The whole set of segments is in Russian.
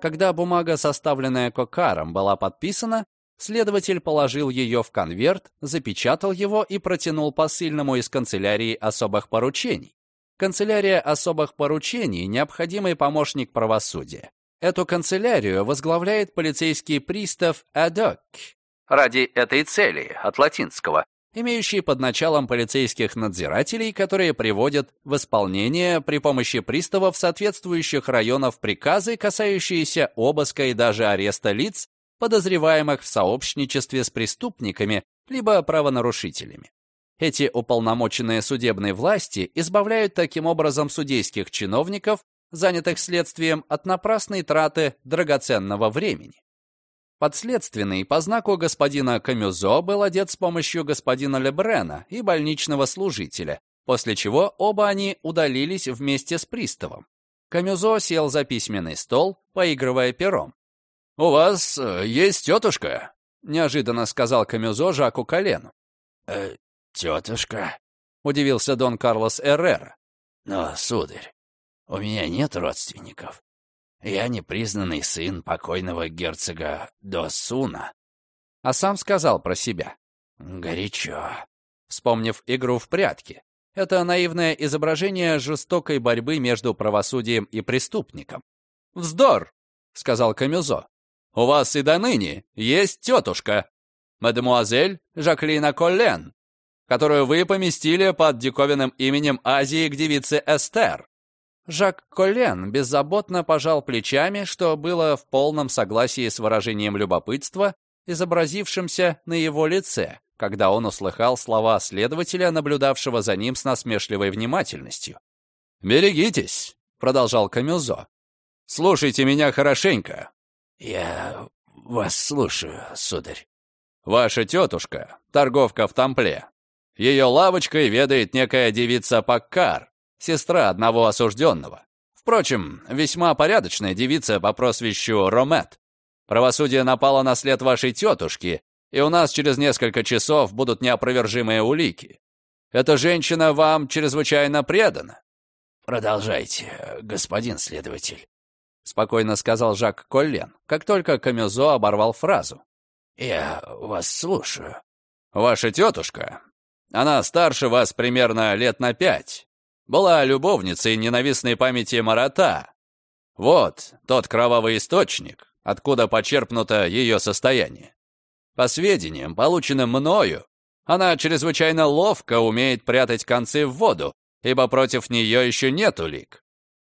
Когда бумага, составленная Кокаром, была подписана, следователь положил ее в конверт, запечатал его и протянул посыльному из канцелярии особых поручений. Канцелярия особых поручений – необходимый помощник правосудия. Эту канцелярию возглавляет полицейский пристав Адок. Ради этой цели, от латинского, имеющий под началом полицейских надзирателей, которые приводят в исполнение при помощи приставов соответствующих районов приказы, касающиеся обыска и даже ареста лиц, подозреваемых в сообщничестве с преступниками либо правонарушителями. Эти уполномоченные судебной власти избавляют таким образом судейских чиновников занятых следствием от напрасной траты драгоценного времени. Подследственный по знаку господина Камюзо был одет с помощью господина Лебрена и больничного служителя, после чего оба они удалились вместе с приставом. Камюзо сел за письменный стол, поигрывая пером. «У вас э, есть тетушка?» — неожиданно сказал Камюзо Жаку Колену. «Э, тетушка?» — удивился Дон Карлос Эррера. «Но, сударь, у меня нет родственников. Я непризнанный сын покойного герцога Досуна. А сам сказал про себя. Горячо. Вспомнив игру в прятки. Это наивное изображение жестокой борьбы между правосудием и преступником. «Вздор!» — сказал Камюзо. «У вас и до ныне есть тетушка, мадемуазель Жаклина Коллен, которую вы поместили под диковинным именем Азии к девице Эстер. Жак Коллен беззаботно пожал плечами, что было в полном согласии с выражением любопытства, изобразившимся на его лице, когда он услыхал слова следователя, наблюдавшего за ним с насмешливой внимательностью. «Берегитесь», — продолжал Камюзо. «Слушайте меня хорошенько». «Я вас слушаю, сударь». «Ваша тетушка, торговка в Тампле. Ее лавочкой ведает некая девица Паккар, сестра одного осужденного. Впрочем, весьма порядочная девица по прозвищу Ромет. Правосудие напало на след вашей тетушки, и у нас через несколько часов будут неопровержимые улики. Эта женщина вам чрезвычайно предана». «Продолжайте, господин следователь», — спокойно сказал Жак Коллен, как только Камюзо оборвал фразу. «Я вас слушаю». «Ваша тетушка, она старше вас примерно лет на пять, была любовницей ненавистной памяти Марата. Вот тот кровавый источник, откуда почерпнуто ее состояние. По сведениям, полученным мною, она чрезвычайно ловко умеет прятать концы в воду, ибо против нее еще нет улик.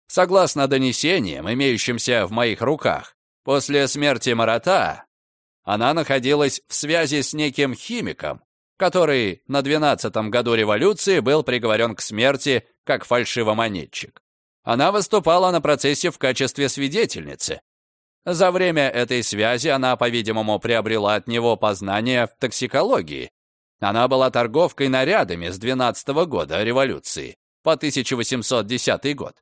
Согласно донесениям, имеющимся в моих руках, после смерти Марата она находилась в связи с неким химиком, который на 12-м году революции был приговорен к смерти как фальшивомонетчик. Она выступала на процессе в качестве свидетельницы. За время этой связи она, по-видимому, приобрела от него познания в токсикологии. Она была торговкой нарядами с 12 -го года революции по 1810 год.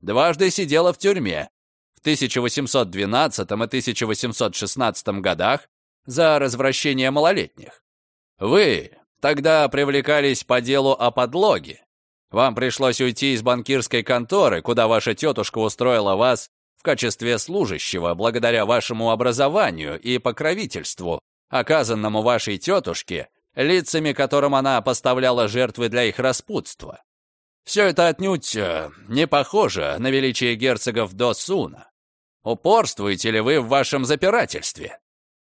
Дважды сидела в тюрьме в 1812 и 1816 годах за развращение малолетних. Вы тогда привлекались по делу о подлоге. Вам пришлось уйти из банкирской конторы, куда ваша тетушка устроила вас в качестве служащего благодаря вашему образованию и покровительству, оказанному вашей тетушке, лицами которым она поставляла жертвы для их распутства. Все это отнюдь э, не похоже на величие герцогов до Суна. Упорствуете ли вы в вашем запирательстве?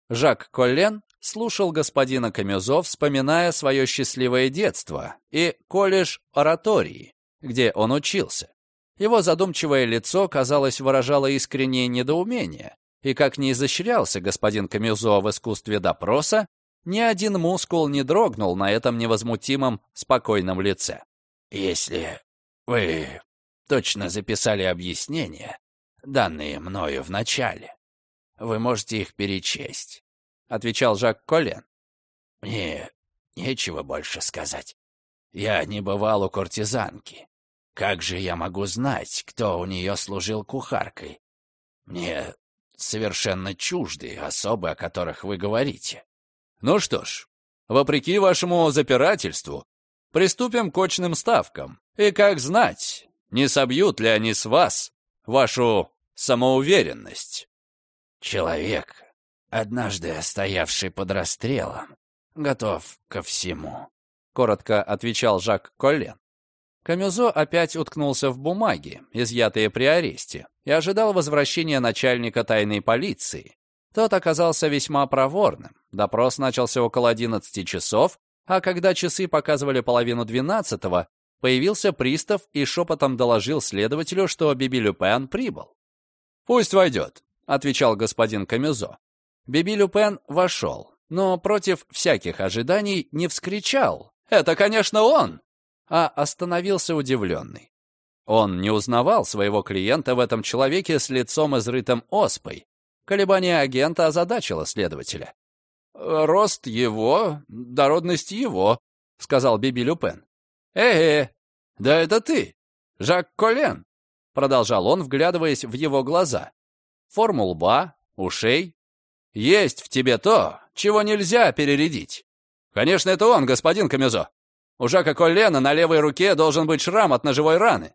Жак Коллен слушал господина Камюзо, вспоминая свое счастливое детство и колледж оратории, где он учился. Его задумчивое лицо, казалось, выражало искреннее недоумение, и как не изощрялся господин Камюзо в искусстве допроса, ни один мускул не дрогнул на этом невозмутимом, спокойном лице. «Если вы точно записали объяснения, данные мною в начале, вы можете их перечесть отвечал Жак Колен. «Мне нечего больше сказать. Я не бывал у куртизанки. Как же я могу знать, кто у нее служил кухаркой? Мне совершенно чужды особы, о которых вы говорите». «Ну что ж, вопреки вашему запирательству, приступим к очным ставкам. И как знать, не собьют ли они с вас вашу самоуверенность?» человек, однажды стоявший под расстрелом, готов ко всему», — коротко отвечал Жак Коллен. Камюзо опять уткнулся в бумаги, изъятые при аресте, и ожидал возвращения начальника тайной полиции. Тот оказался весьма проворным. Допрос начался около 11 часов, а когда часы показывали половину двенадцатого, появился пристав и шепотом доложил следователю, что Биби Люпен прибыл. «Пусть войдет», — отвечал господин Камюзо. Биби Люпен вошел, но против всяких ожиданий не вскричал «Это, конечно, он!» а остановился удивленный. Он не узнавал своего клиента в этом человеке с лицом изрытым оспой. Колебание агента озадачило следователя. «Рост его, дородность его», — сказал Биби Люпен. «Э-э, да это ты, Жак Колен», — продолжал он, вглядываясь в его глаза. Форму лба, ушей. «Есть в тебе то, чего нельзя перередить». «Конечно, это он, господин Камюзо. У Жака Коллена на левой руке должен быть шрам от ножевой раны.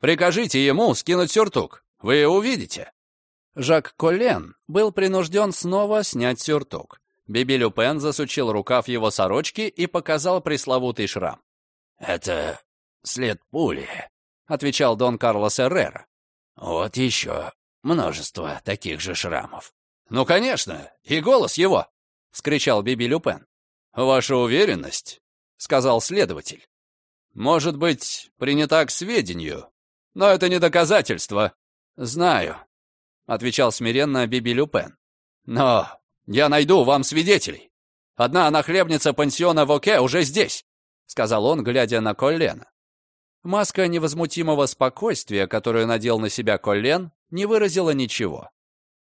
Прикажите ему скинуть сюртук. Вы увидите». Жак Коллен был принужден снова снять сюртук. Биби Люпен засучил рукав его сорочки и показал пресловутый шрам. «Это след пули», — отвечал Дон Карлос Эррера. «Вот еще множество таких же шрамов». «Ну, конечно, и голос его!» — вскричал Биби Люпен. «Ваша уверенность — сказал следователь. «Может быть, принята к сведению, но это не доказательство». «Знаю», — отвечал смиренно Биби Люпен. «Но я найду вам свидетелей. Одна нахлебница пансиона Воке уже здесь», — сказал он, глядя на Коллена. Маска невозмутимого спокойствия, которую надел на себя Коллен, не выразила ничего.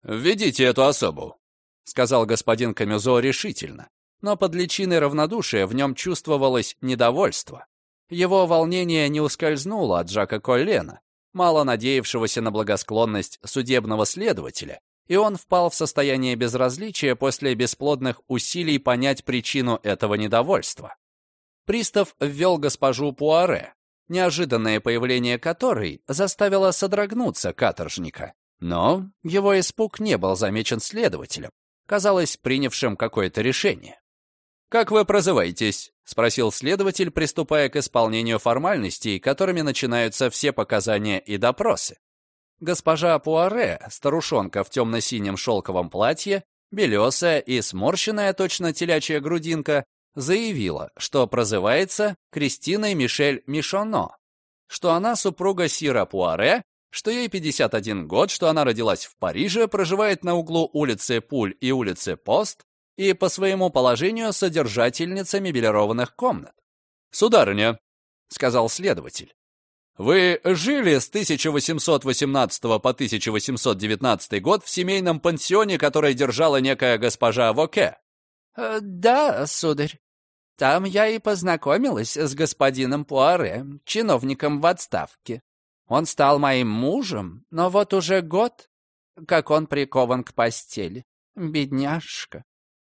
«Введите эту особу», — сказал господин Камюзо решительно но под личиной равнодушия в нем чувствовалось недовольство. Его волнение не ускользнуло от Жака Коллена, мало надеявшегося на благосклонность судебного следователя, и он впал в состояние безразличия после бесплодных усилий понять причину этого недовольства. Пристав ввел госпожу Пуаре, неожиданное появление которой заставило содрогнуться каторжника. Но его испуг не был замечен следователем, казалось, принявшим какое-то решение. «Как вы прозываетесь?» — спросил следователь, приступая к исполнению формальностей, которыми начинаются все показания и допросы. Госпожа Пуаре, старушонка в темно-синем шелковом платье, белесая и сморщенная точно телячья грудинка, заявила, что прозывается Кристиной Мишель Мишоно, что она супруга Сира Пуаре, что ей 51 год, что она родилась в Париже, проживает на углу улицы Пуль и улицы Пост, и по своему положению содержательница мебелированных комнат. «Сударыня», — сказал следователь, «вы жили с 1818 по 1819 год в семейном пансионе, которое держала некая госпожа Воке?» «Э, «Да, сударь. Там я и познакомилась с господином Пуаре, чиновником в отставке. Он стал моим мужем, но вот уже год, как он прикован к постели. Бедняжка.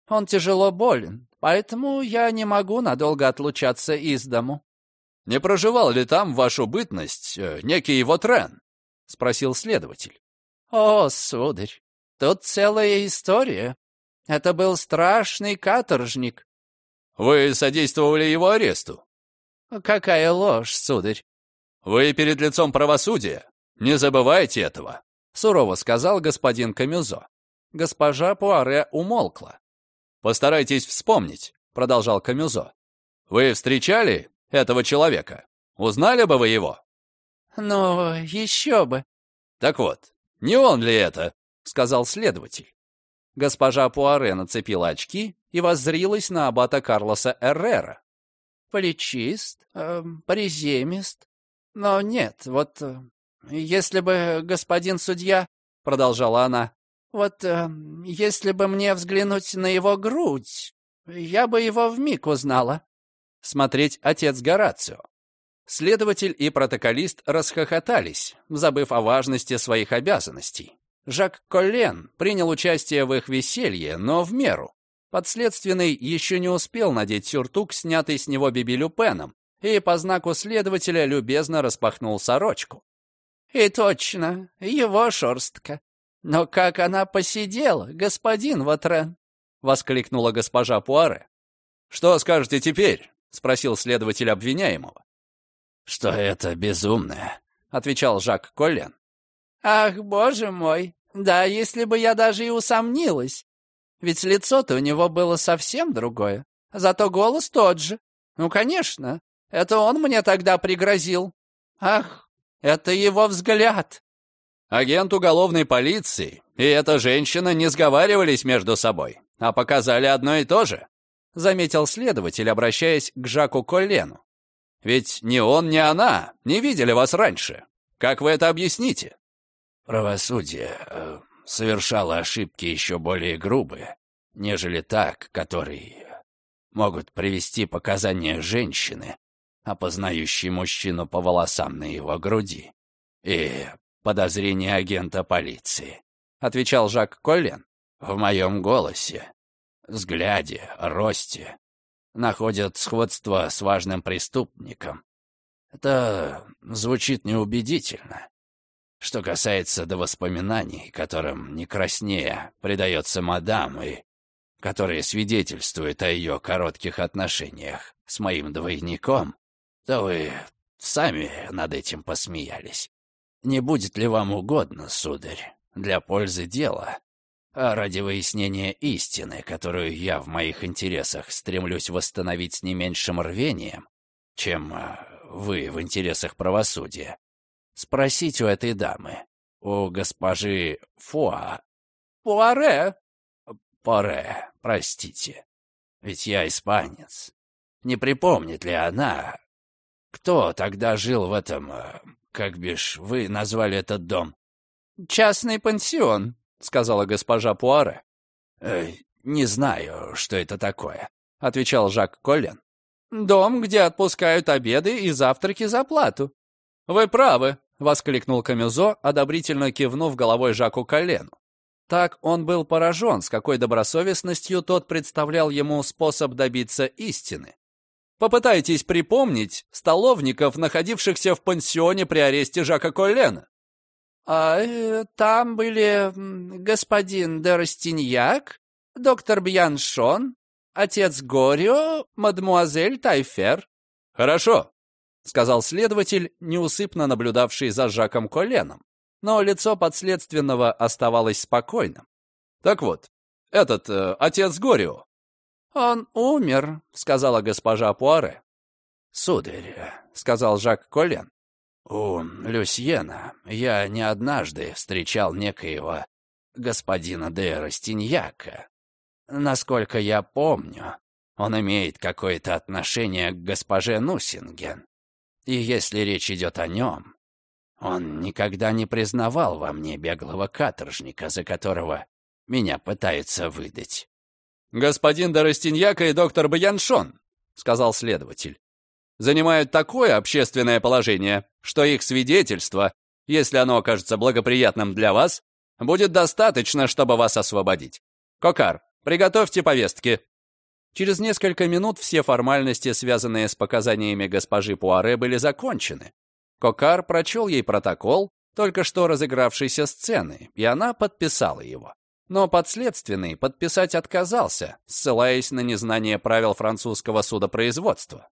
Он тяжело болен, поэтому я не могу надолго отлучаться из дому». «Не проживал ли там вашу бытность э, некий его Трен?» — спросил следователь. «О, сударь, тут целая история. Это был страшный каторжник». «Вы содействовали его аресту?» «Какая ложь, сударь!» «Вы перед лицом правосудия. Не забывайте этого», — сурово сказал господин Камюзо. Госпожа Пуаре умолкла. «Постарайтесь вспомнить», — продолжал Камюзо. «Вы встречали этого человека? Узнали бы вы его?» «Ну, еще бы». «Так вот, не он ли это?» — сказал следователь. Госпожа Пуаре нацепила очки и воззрилась на аббата Карлоса Эррера. «Плечист, э, приземист. Но нет, вот э, если бы господин судья...» — продолжала она. Вот э, если бы мне взглянуть на его грудь, я бы его вмиг узнала. Смотреть отец Горацио. Следователь и протоколист расхохотались, забыв о важности своих обязанностей. Жак Коллен принял участие в их веселье, но в меру. Подследственный еще не успел надеть сюртук, снятый с него Биби Люпеном, и по знаку следователя любезно распахнул сорочку. «И точно, его шерстка. «Но как она посидела, господин Ватрен!» — воскликнула госпожа Пуаре. «Что скажете теперь?» — спросил следователь обвиняемого. «Что это безумное», — отвечал Жак Коллен. «Ах, боже мой! Да, если бы я даже и усомнилась. Ведь лицо-то у него было совсем другое. Зато голос тот же. Ну, конечно, это он мне тогда пригрозил. Ах, это его взгляд!» Агент уголовной полиции и эта женщина не сговаривались между собой, а показали одно и то же, заметил следователь, обращаясь к Жаку Коллену. Ведь ни он, ни она не видели вас раньше. Как вы это объясните? Правосудие э, совершало ошибки еще более грубые, нежели так, которые могут привести показания женщины, опознающей мужчину по волосам на его груди. И подозрение агента полиции», — отвечал Жак Коллен. «В моем голосе, взгляде, росте находят сходство с важным преступником. Это звучит неубедительно. Что касается до воспоминаний, которым не краснее предается мадам и которые свидетельствуют о ее коротких отношениях с моим двойником, то вы сами над этим посмеялись. Не будет ли вам угодно, сударь, для пользы дела, а ради выяснения истины, которую я в моих интересах стремлюсь восстановить с не меньшим рвением, чем а, вы в интересах правосудия, спросить у этой дамы, у госпожи Фуа... Пуаре? Поре, простите. Ведь я испанец. Не припомнит ли она, кто тогда жил в этом а, как бишь вы назвали этот дом?» «Частный пансион», — сказала госпожа Пуаре. «Э, «Не знаю, что это такое», — отвечал Жак Коллен. «Дом, где отпускают обеды и завтраки за плату». «Вы правы», — воскликнул Камюзо, одобрительно кивнув головой Жаку Коллену. Так он был поражен, с какой добросовестностью тот представлял ему способ добиться истины. Попытайтесь припомнить столовников, находившихся в пансионе при аресте Жака Коллена. А, э, там были господин де Растиньяк, доктор Бьяншон, отец Горио, мадмуазель Тайфер. Хорошо, сказал следователь, неусыпно наблюдавший за Жаком Колленом. Но лицо подследственного оставалось спокойным. Так вот, этот э, отец Горио «Он умер», — сказала госпожа Пуаре. «Сударь», — сказал Жак Колен, — «у Люсьена я не однажды встречал некоего господина де Растиньяка. Насколько я помню, он имеет какое-то отношение к госпоже Нусинген. И если речь идет о нем, он никогда не признавал во мне беглого каторжника, за которого меня пытаются выдать. «Господин Доростиньяка и доктор Баяншон», — сказал следователь, «занимают такое общественное положение, что их свидетельство, если оно окажется благоприятным для вас, будет достаточно, чтобы вас освободить. Кокар, приготовьте повестки». Через несколько минут все формальности, связанные с показаниями госпожи Пуаре, были закончены. Кокар прочел ей протокол только что разыгравшейся сцены, и она подписала его. Но подследственный подписать отказался, ссылаясь на незнание правил французского судопроизводства.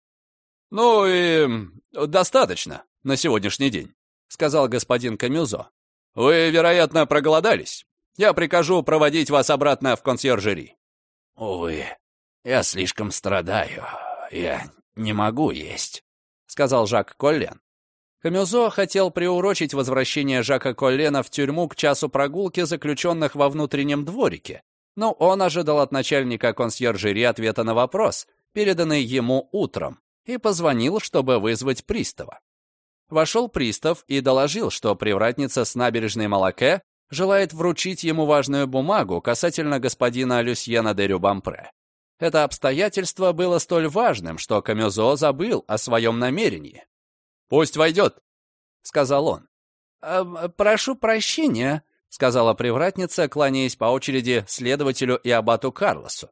«Ну и достаточно на сегодняшний день», — сказал господин Камюзо. «Вы, вероятно, проголодались. Я прикажу проводить вас обратно в консьержери». «Увы, я слишком страдаю. Я не могу есть», — сказал Жак Коллен. Камюзо хотел приурочить возвращение Жака Коллена в тюрьму к часу прогулки заключенных во внутреннем дворике, но он ожидал от начальника консьержери ответа на вопрос, переданный ему утром, и позвонил, чтобы вызвать пристава. Вошел пристав и доложил, что привратница с набережной Малаке желает вручить ему важную бумагу касательно господина Люсьена де Рюбампре. Это обстоятельство было столь важным, что Камюзо забыл о своем намерении. «Пусть войдет», — сказал он. «Э, «Прошу прощения», — сказала привратница, кланяясь по очереди следователю и абату Карлосу.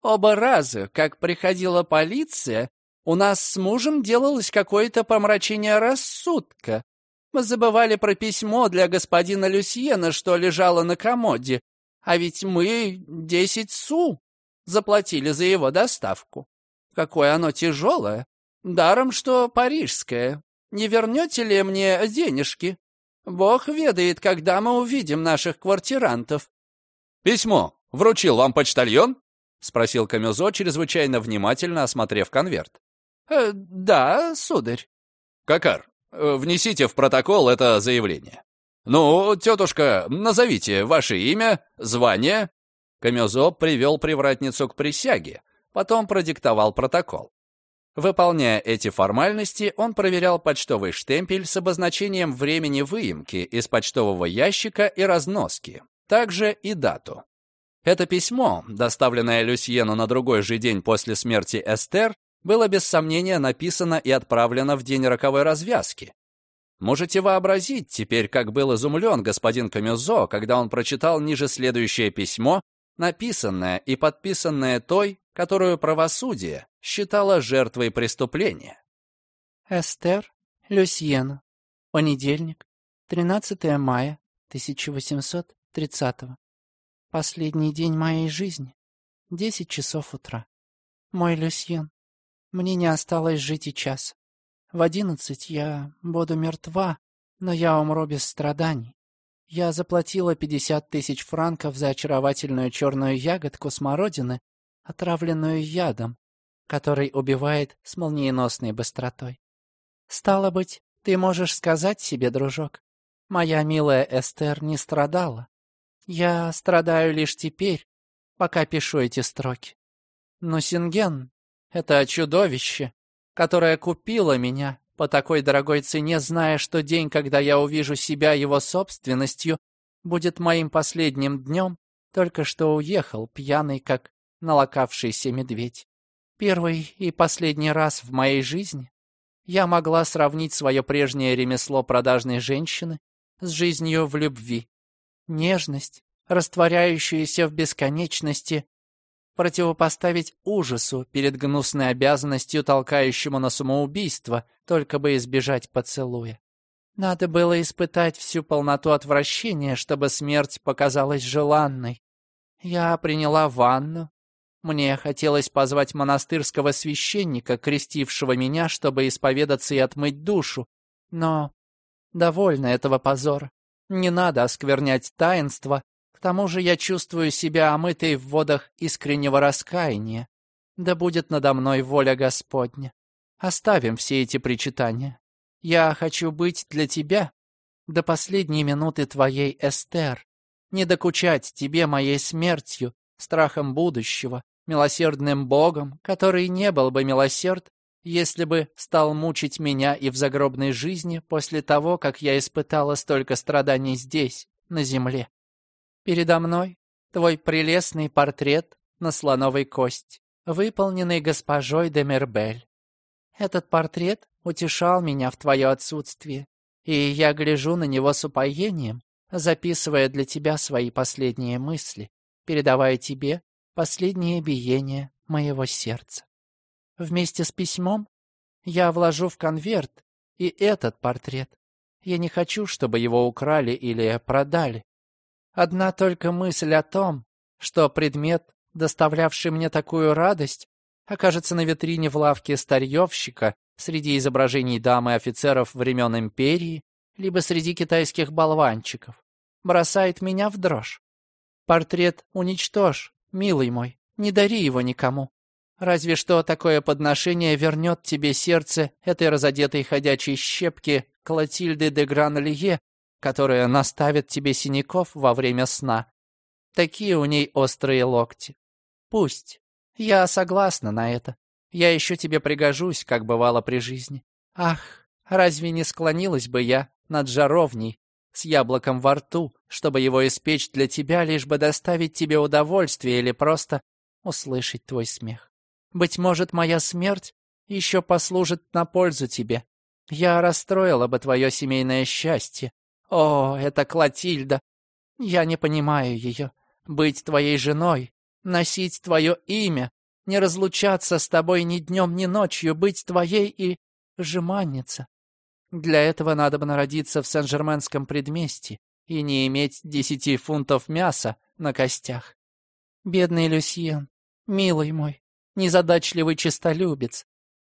«Оба раза, как приходила полиция, у нас с мужем делалось какое-то помрачение рассудка. Мы забывали про письмо для господина Люсьена, что лежало на комоде. А ведь мы десять су заплатили за его доставку. Какое оно тяжелое. Даром, что парижское. Не вернете ли мне денежки? Бог ведает, когда мы увидим наших квартирантов. «Письмо вручил вам почтальон?» — спросил Камюзо, чрезвычайно внимательно осмотрев конверт. «Э, «Да, сударь». «Какар, э, внесите в протокол это заявление. Ну, тетушка, назовите ваше имя, звание». Камюзо привел привратницу к присяге, потом продиктовал протокол. Выполняя эти формальности, он проверял почтовый штемпель с обозначением времени выемки из почтового ящика и разноски, также и дату. Это письмо, доставленное Люсьену на другой же день после смерти Эстер, было без сомнения написано и отправлено в день роковой развязки. Можете вообразить теперь, как был изумлен господин Камюзо, когда он прочитал ниже следующее письмо, написанное и подписанное той, которую правосудие считало жертвой преступления. Эстер Люсьена. Понедельник, 13 мая 1830 Последний день моей жизни. Десять часов утра. Мой Люсьен, мне не осталось жить и час. В одиннадцать я буду мертва, но я умру без страданий. Я заплатила пятьдесят тысяч франков за очаровательную черную ягодку смородины, отравленную ядом, который убивает с молниеносной быстротой. Стало быть, ты можешь сказать себе, дружок, моя милая Эстер не страдала. Я страдаю лишь теперь, пока пишу эти строки. Но Синген — это чудовище, которое купило меня по такой дорогой цене, зная, что день, когда я увижу себя его собственностью, будет моим последним днем, только что уехал, пьяный, как налокавшийся медведь. Первый и последний раз в моей жизни я могла сравнить свое прежнее ремесло продажной женщины с жизнью в любви нежность, растворяющуюся в бесконечности, противопоставить ужасу перед гнусной обязанностью, толкающему на самоубийство, только бы избежать поцелуя. Надо было испытать всю полноту отвращения, чтобы смерть показалась желанной. Я приняла ванну. Мне хотелось позвать монастырского священника, крестившего меня, чтобы исповедаться и отмыть душу. Но довольно этого позора. Не надо осквернять таинство, к тому же я чувствую себя омытой в водах искреннего раскаяния. Да будет надо мной воля Господня. Оставим все эти причитания. Я хочу быть для тебя до последней минуты твоей Эстер, не докучать тебе моей смертью, страхом будущего, милосердным Богом, который не был бы милосерд, если бы стал мучить меня и в загробной жизни после того, как я испытала столько страданий здесь, на земле. Передо мной твой прелестный портрет на слоновой кости, выполненный госпожой де Мербель. Этот портрет утешал меня в твое отсутствие, и я гляжу на него с упоением, записывая для тебя свои последние мысли, передавая тебе последнее биение моего сердца. Вместе с письмом я вложу в конверт и этот портрет. Я не хочу, чтобы его украли или продали. Одна только мысль о том, что предмет, доставлявший мне такую радость, окажется на витрине в лавке старьевщика среди изображений дам и офицеров времен империи, либо среди китайских болванчиков, бросает меня в дрожь. Портрет уничтожь, милый мой, не дари его никому. Разве что такое подношение вернет тебе сердце этой разодетой ходячей щепки Клотильды де Гран-Лие, которая наставит тебе синяков во время сна. Такие у ней острые локти. Пусть. Я согласна на это. Я еще тебе пригожусь, как бывало при жизни. Ах, разве не склонилась бы я над жаровней с яблоком во рту, чтобы его испечь для тебя, лишь бы доставить тебе удовольствие или просто услышать твой смех? Быть может, моя смерть еще послужит на пользу тебе. Я расстроила бы твое семейное счастье. О, это Клотильда! Я не понимаю ее. Быть твоей женой, носить твое имя, не разлучаться с тобой ни днем, ни ночью, быть твоей и жеманница. Для этого надо бы народиться в Сен-Жерменском предместье и не иметь десяти фунтов мяса на костях. Бедный Люсьен, милый мой, незадачливый честолюбец,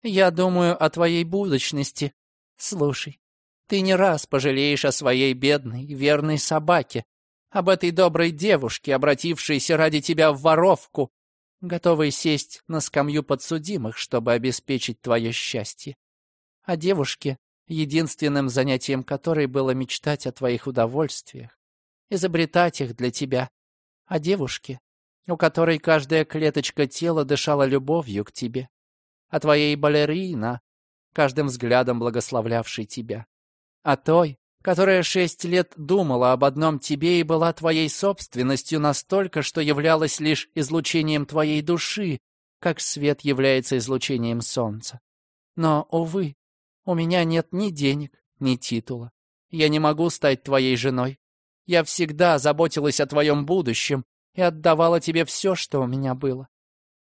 я думаю о твоей будущности. Слушай, ты не раз пожалеешь о своей бедной, верной собаке, об этой доброй девушке, обратившейся ради тебя в воровку, готовой сесть на скамью подсудимых, чтобы обеспечить твое счастье. О девушке, единственным занятием которой было мечтать о твоих удовольствиях, изобретать их для тебя. О девушке, у которой каждая клеточка тела дышала любовью к тебе. О твоей балерина, каждым взглядом благословлявшей тебя. О той, которая шесть лет думала об одном тебе и была твоей собственностью настолько, что являлась лишь излучением твоей души, как свет является излучением солнца. Но, увы, у меня нет ни денег, ни титула. Я не могу стать твоей женой. Я всегда заботилась о твоем будущем и отдавала тебе все, что у меня было.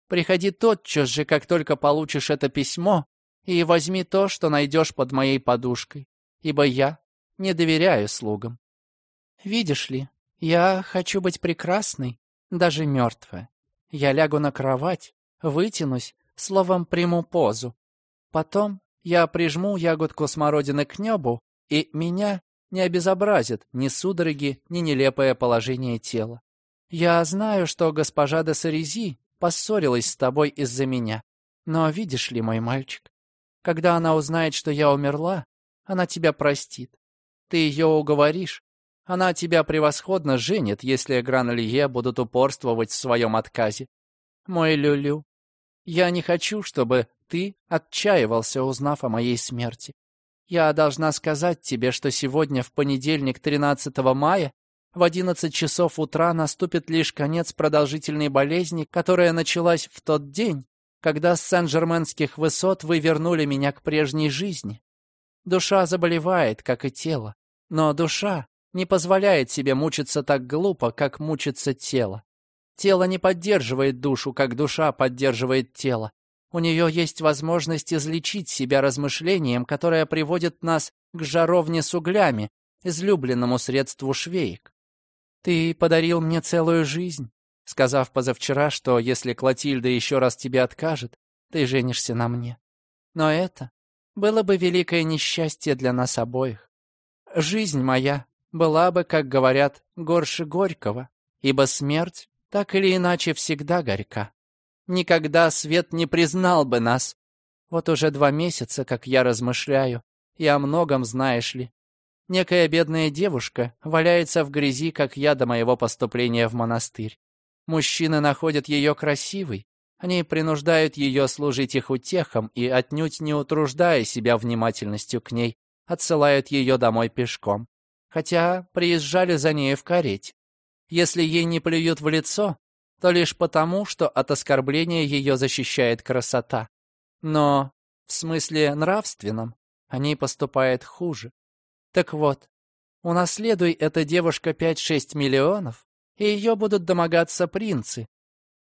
Приходи тотчас же, как только получишь это письмо, и возьми то, что найдешь под моей подушкой, ибо я не доверяю слугам. Видишь ли, я хочу быть прекрасной, даже мертвая. Я лягу на кровать, вытянусь, словом, приму позу. Потом я прижму ягодку смородины к небу, и меня не обезобразит ни судороги, ни нелепое положение тела. Я знаю, что госпожа де Сарези поссорилась с тобой из-за меня. Но видишь ли, мой мальчик, когда она узнает, что я умерла, она тебя простит. Ты ее уговоришь. Она тебя превосходно женит, если Гранолье будут упорствовать в своем отказе. Мой Люлю, я не хочу, чтобы ты отчаивался, узнав о моей смерти. Я должна сказать тебе, что сегодня, в понедельник, 13 мая, в одиннадцать часов утра наступит лишь конец продолжительной болезни, которая началась в тот день, когда с Сен-Жерменских высот вы вернули меня к прежней жизни. Душа заболевает, как и тело, но душа не позволяет себе мучиться так глупо, как мучится тело. Тело не поддерживает душу, как душа поддерживает тело. У нее есть возможность излечить себя размышлением, которое приводит нас к жаровне с углями, излюбленному средству швеек. Ты подарил мне целую жизнь, сказав позавчера, что если Клотильда еще раз тебе откажет, ты женишься на мне. Но это было бы великое несчастье для нас обоих. Жизнь моя была бы, как говорят, горше горького, ибо смерть так или иначе всегда горька. Никогда свет не признал бы нас. Вот уже два месяца, как я размышляю, и о многом знаешь ли. Некая бедная девушка валяется в грязи, как я до моего поступления в монастырь. Мужчины находят ее красивой, они принуждают ее служить их утехам и, отнюдь не утруждая себя внимательностью к ней, отсылают ее домой пешком. Хотя приезжали за ней в карете. Если ей не плюют в лицо, то лишь потому, что от оскорбления ее защищает красота. Но в смысле нравственном они поступают хуже. Так вот, унаследуй эта девушка 5-6 миллионов, и ее будут домогаться принцы.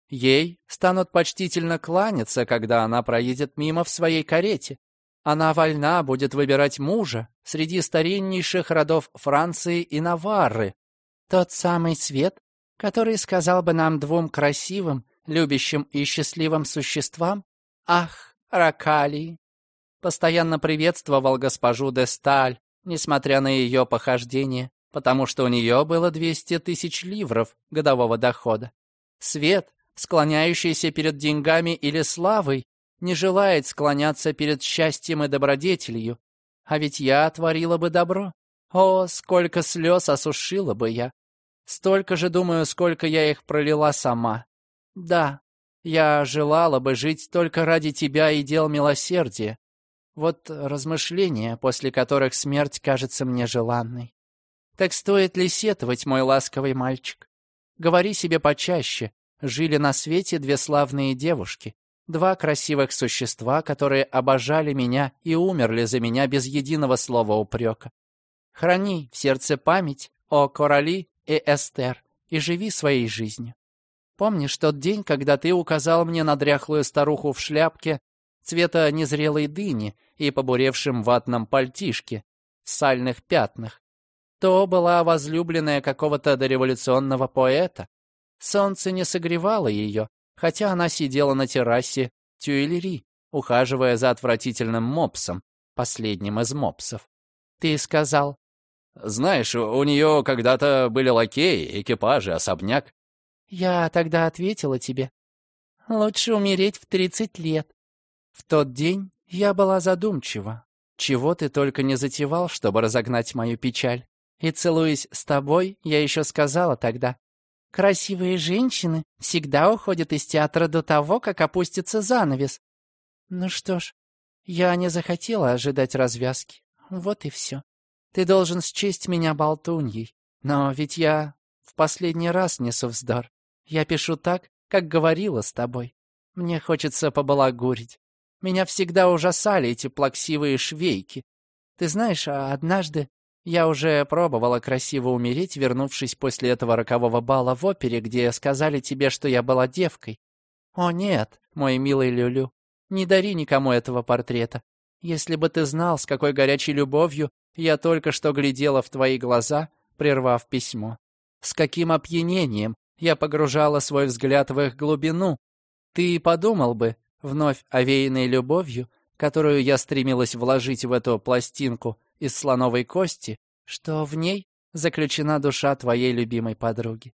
Ей станут почтительно кланяться, когда она проедет мимо в своей карете. Она вольна будет выбирать мужа среди стариннейших родов Франции и Наварры. Тот самый свет, который сказал бы нам двум красивым, любящим и счастливым существам, «Ах, Ракалии!» Постоянно приветствовал госпожу де Сталь, несмотря на ее похождение, потому что у нее было 200 тысяч ливров годового дохода. Свет, склоняющийся перед деньгами или славой, не желает склоняться перед счастьем и добродетелью. А ведь я творила бы добро. О, сколько слез осушила бы я. Столько же, думаю, сколько я их пролила сама. Да, я желала бы жить только ради тебя и дел милосердия, вот размышления, после которых смерть кажется мне желанной. Так стоит ли сетовать, мой ласковый мальчик? Говори себе почаще. Жили на свете две славные девушки, два красивых существа, которые обожали меня и умерли за меня без единого слова упрека. Храни в сердце память о Короли и Эстер и живи своей жизнью. Помнишь тот день, когда ты указал мне на дряхлую старуху в шляпке цвета незрелой дыни и побуревшем ватном пальтишке в сальных пятнах. То была возлюбленная какого-то дореволюционного поэта. Солнце не согревало ее, хотя она сидела на террасе Тюильри, ухаживая за отвратительным мопсом, последним из мопсов. Ты сказал... Знаешь, у нее когда-то были лакеи, экипажи, особняк. Я тогда ответила тебе. Лучше умереть в тридцать лет. В тот день я была задумчива. Чего ты только не затевал, чтобы разогнать мою печаль. И целуясь с тобой, я еще сказала тогда. Красивые женщины всегда уходят из театра до того, как опустится занавес. Ну что ж, я не захотела ожидать развязки. Вот и все. Ты должен счесть меня болтуньей. Но ведь я в последний раз несу вздор. Я пишу так, как говорила с тобой. Мне хочется побалагурить. Меня всегда ужасали эти плаксивые швейки. Ты знаешь, а однажды я уже пробовала красиво умереть, вернувшись после этого рокового бала в опере, где сказали тебе, что я была девкой. О нет, мой милый Люлю, не дари никому этого портрета. Если бы ты знал, с какой горячей любовью я только что глядела в твои глаза, прервав письмо. С каким опьянением я погружала свой взгляд в их глубину. Ты подумал бы, вновь овеянной любовью, которую я стремилась вложить в эту пластинку из слоновой кости, что в ней заключена душа твоей любимой подруги.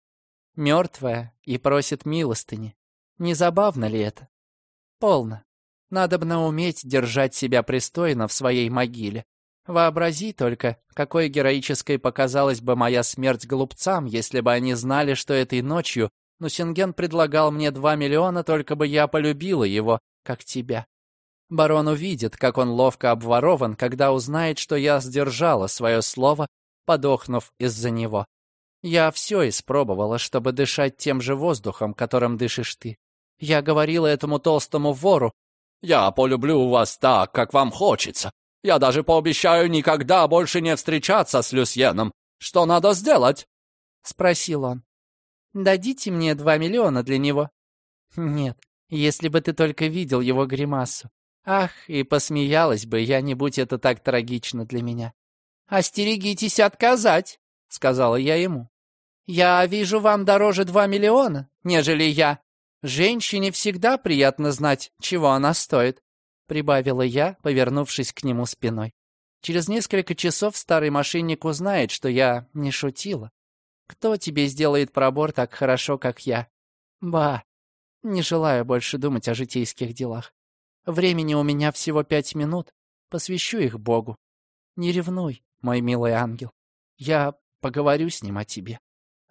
Мертвая и просит милостыни. Не забавно ли это? Полно. Надобно уметь держать себя пристойно в своей могиле. Вообрази только, какой героической показалась бы моя смерть глупцам, если бы они знали, что этой ночью Нусинген предлагал мне два миллиона, только бы я полюбила его, как тебя. Барон увидит, как он ловко обворован, когда узнает, что я сдержала свое слово, подохнув из-за него. Я все испробовала, чтобы дышать тем же воздухом, которым дышишь ты. Я говорила этому толстому вору, «Я полюблю вас так, как вам хочется. Я даже пообещаю никогда больше не встречаться с Люсьеном. Что надо сделать?» — спросил он. «Дадите мне два миллиона для него?» «Нет, если бы ты только видел его гримасу. Ах, и посмеялась бы я, не будь это так трагично для меня. «Остерегитесь отказать», — сказала я ему. «Я вижу вам дороже два миллиона, нежели я. Женщине всегда приятно знать, чего она стоит», — прибавила я, повернувшись к нему спиной. «Через несколько часов старый мошенник узнает, что я не шутила. Кто тебе сделает пробор так хорошо, как я? Ба, не желаю больше думать о житейских делах. Времени у меня всего пять минут. Посвящу их Богу. Не ревнуй, мой милый ангел. Я поговорю с ним о тебе.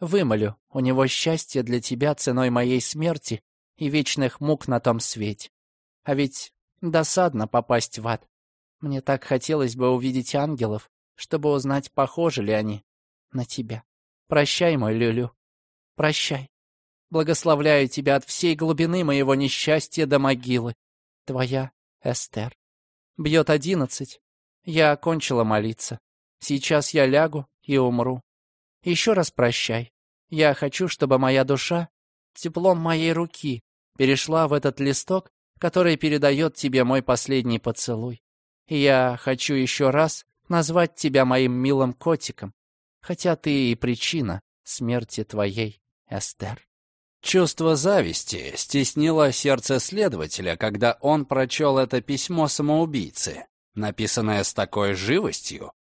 Вымолю у него счастье для тебя ценой моей смерти и вечных мук на том свете. А ведь досадно попасть в ад. Мне так хотелось бы увидеть ангелов, чтобы узнать, похожи ли они на тебя. Прощай, мой Люлю. Прощай. Благословляю тебя от всей глубины моего несчастья до могилы. Твоя Эстер. Бьет одиннадцать. Я окончила молиться. Сейчас я лягу и умру. Еще раз прощай. Я хочу, чтобы моя душа теплом моей руки перешла в этот листок, который передает тебе мой последний поцелуй. я хочу еще раз назвать тебя моим милым котиком, хотя ты и причина смерти твоей, Эстер. Чувство зависти стеснило сердце следователя, когда он прочел это письмо самоубийцы, написанное с такой живостью,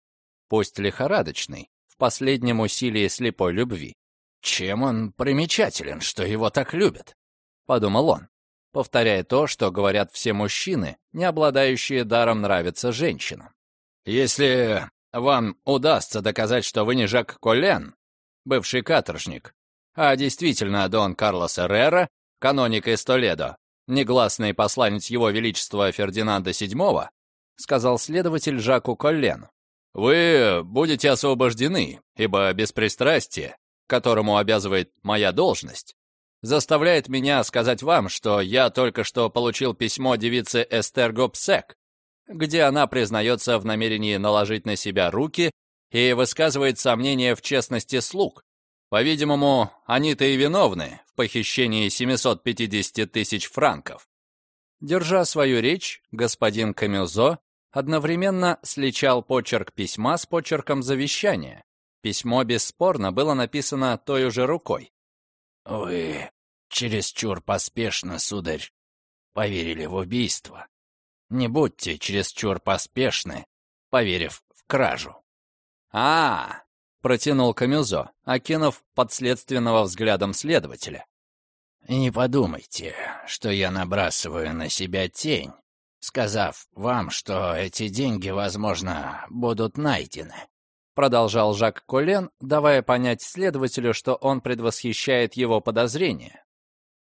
пусть лихорадочной, в последнем усилии слепой любви. «Чем он примечателен, что его так любят?» — подумал он, повторяя то, что говорят все мужчины, не обладающие даром нравиться женщинам. «Если вам удастся доказать, что вы не Жак Коллен, бывший каторжник, а действительно Дон Карлос Эррера, каноник из Толедо, негласный посланец его величества Фердинанда VII, сказал следователь Жаку Коллену. «Вы будете освобождены, ибо беспристрастие, которому обязывает моя должность, заставляет меня сказать вам, что я только что получил письмо девицы Эстер Гобсек, где она признается в намерении наложить на себя руки и высказывает сомнения в честности слуг, по-видимому, они-то и виновны в похищении 750 тысяч франков. Держа свою речь, господин Камюзо одновременно сличал почерк письма с почерком завещания. Письмо бесспорно было написано той же рукой. «Вы чересчур поспешно, сударь, поверили в убийство. Не будьте чересчур поспешны, поверив в кражу». А, -а, -а протянул Камюзо, окинув подследственного взглядом следователя. «Не подумайте, что я набрасываю на себя тень, сказав вам, что эти деньги, возможно, будут найдены. Продолжал Жак Колен, давая понять следователю, что он предвосхищает его подозрения.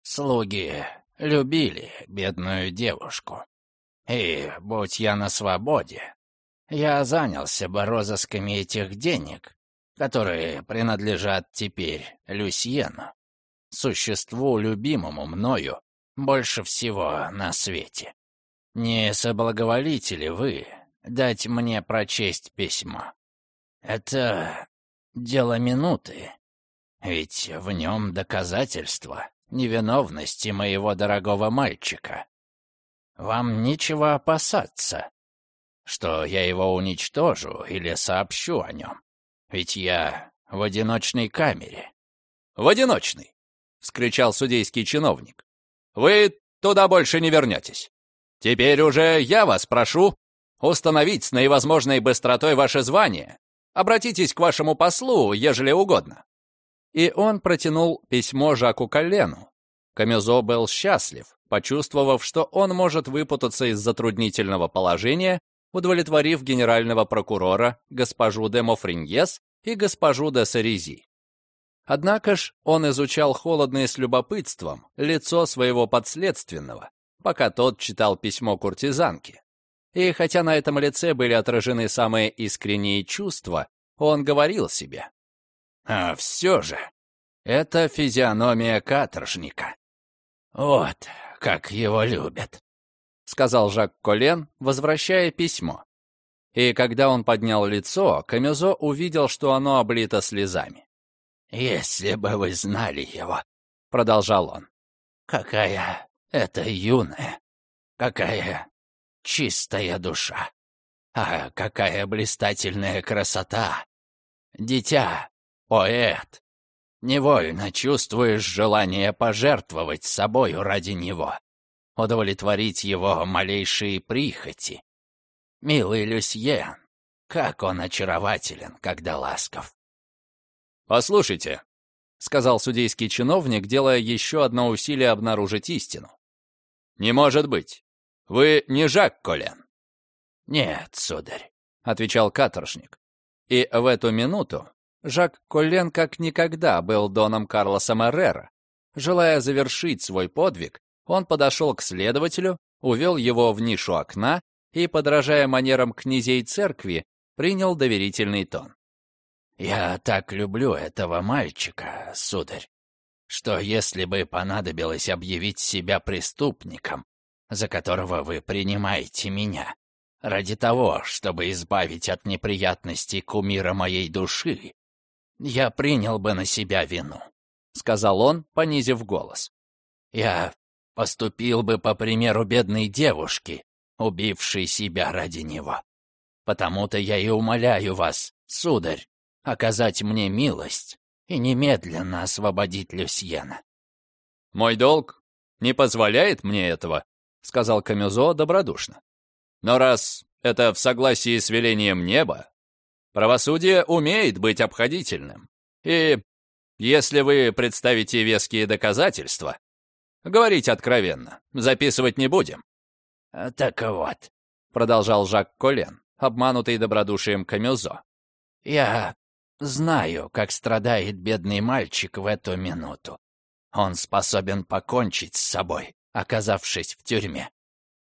Слуги любили бедную девушку. И, будь я на свободе, я занялся бы розысками этих денег, которые принадлежат теперь Люсьену, существу, любимому мною больше всего на свете. Не соблаговолите ли вы дать мне прочесть письмо? Это дело минуты, ведь в нем доказательство невиновности моего дорогого мальчика. Вам нечего опасаться, что я его уничтожу или сообщу о нем, ведь я в одиночной камере. «В одиночной!» — вскричал судейский чиновник. «Вы туда больше не вернетесь. Теперь уже я вас прошу установить с наивозможной быстротой ваше звание. Обратитесь к вашему послу, ежели угодно». И он протянул письмо Жаку Коллену. Камюзо был счастлив, почувствовав, что он может выпутаться из затруднительного положения, удовлетворив генерального прокурора госпожу де Мофриньес и госпожу де Сарези. Однако ж он изучал холодно и с любопытством лицо своего подследственного, пока тот читал письмо куртизанки. И хотя на этом лице были отражены самые искренние чувства, он говорил себе. А все же, это физиономия каторжника. Вот как его любят, сказал Жак Колен, возвращая письмо. И когда он поднял лицо, Камюзо увидел, что оно облито слезами. «Если бы вы знали его», — продолжал он, — «какая это юная, какая чистая душа. А какая блистательная красота! Дитя, поэт, невольно чувствуешь желание пожертвовать собою ради него, удовлетворить его малейшие прихоти. Милый Люсьен, как он очарователен, когда ласков. «Послушайте», — сказал судейский чиновник, делая еще одно усилие обнаружить истину. «Не может быть. Вы не Жак Колен?» «Нет, сударь», — отвечал каторжник. И в эту минуту Жак Колен как никогда был доном Карлоса Меррера. Желая завершить свой подвиг, он подошел к следователю, увел его в нишу окна и, подражая манерам князей церкви, принял доверительный тон. «Я так люблю этого мальчика, сударь, что если бы понадобилось объявить себя преступником, за которого вы принимаете меня, ради того, чтобы избавить от неприятностей кумира моей души, я принял бы на себя вину», — сказал он, понизив голос. «Я поступил бы по примеру бедной девушки, убившей себя ради него. Потому-то я и умоляю вас, сударь, оказать мне милость и немедленно освободить Люсьена». «Мой долг не позволяет мне этого», — сказал Камюзо добродушно. «Но раз это в согласии с велением неба, правосудие умеет быть обходительным. И если вы представите веские доказательства, говорить откровенно, записывать не будем». «Так вот», — продолжал Жак Колен, обманутый добродушием Камюзо. «Я Знаю, как страдает бедный мальчик в эту минуту. Он способен покончить с собой, оказавшись в тюрьме.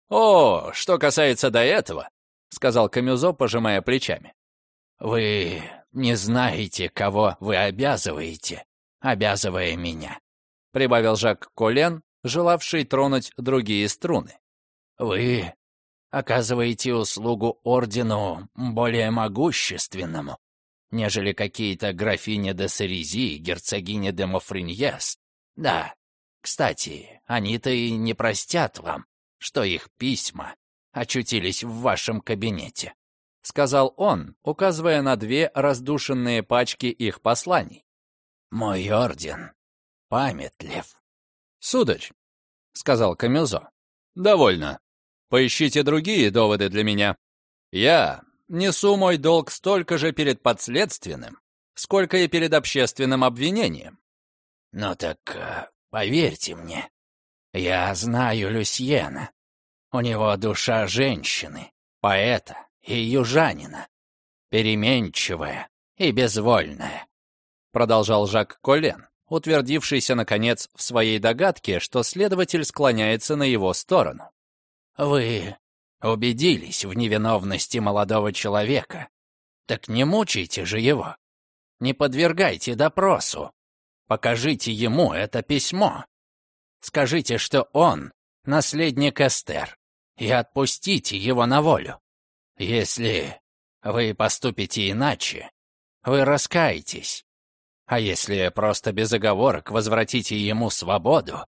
«О, что касается до этого», — сказал Камюзо, пожимая плечами. «Вы не знаете, кого вы обязываете, обязывая меня», — прибавил Жак Колен, желавший тронуть другие струны. «Вы оказываете услугу ордену более могущественному, нежели какие-то графини де Сарези и герцогини де Мофриньес. Да, кстати, они-то и не простят вам, что их письма очутились в вашем кабинете», — сказал он, указывая на две раздушенные пачки их посланий. «Мой орден памятлив». «Сударь», — сказал Камюзо, — «довольно. Поищите другие доводы для меня. Я несу мой долг столько же перед подследственным, сколько и перед общественным обвинением». «Ну так э, поверьте мне, я знаю Люсьена. У него душа женщины, поэта и южанина, переменчивая и безвольная», — продолжал Жак Колен, утвердившийся, наконец, в своей догадке, что следователь склоняется на его сторону. «Вы убедились в невиновности молодого человека. Так не мучайте же его. Не подвергайте допросу. Покажите ему это письмо. Скажите, что он — наследник Эстер, и отпустите его на волю. Если вы поступите иначе, вы раскаетесь. А если просто без оговорок возвратите ему свободу,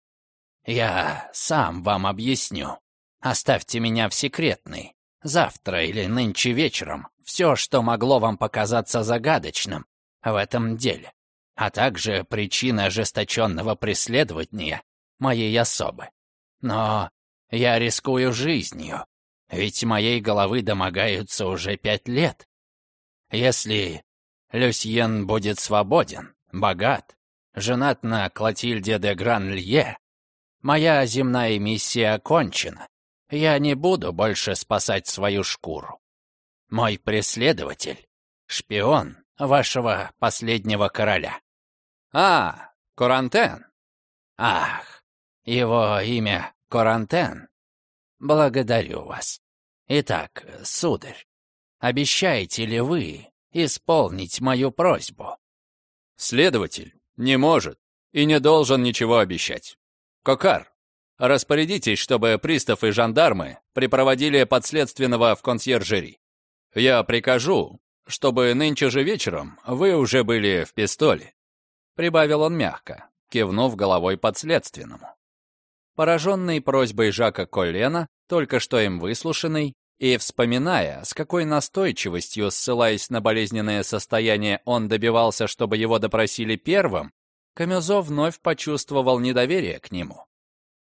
я сам вам объясню. Оставьте меня в секретной. Завтра или нынче вечером все, что могло вам показаться загадочным в этом деле, а также причина ожесточенного преследования моей особы. Но я рискую жизнью, ведь моей головы домогаются уже пять лет. Если Люсьен будет свободен, богат, женат на Клотильде де Гран-Лье, моя земная миссия окончена. Я не буду больше спасать свою шкуру. Мой преследователь — шпион вашего последнего короля. А, Корантен. Ах, его имя Корантен. Благодарю вас. Итак, сударь, обещаете ли вы исполнить мою просьбу? Следователь не может и не должен ничего обещать. Кокар, распорядитесь, чтобы пристав и жандармы припроводили подследственного в консьержери. Я прикажу, чтобы нынче же вечером вы уже были в пистоле. Прибавил он мягко, кивнув головой подследственному. Пораженный просьбой Жака Коллена, только что им выслушанный, и вспоминая, с какой настойчивостью, ссылаясь на болезненное состояние, он добивался, чтобы его допросили первым, Камюзо вновь почувствовал недоверие к нему.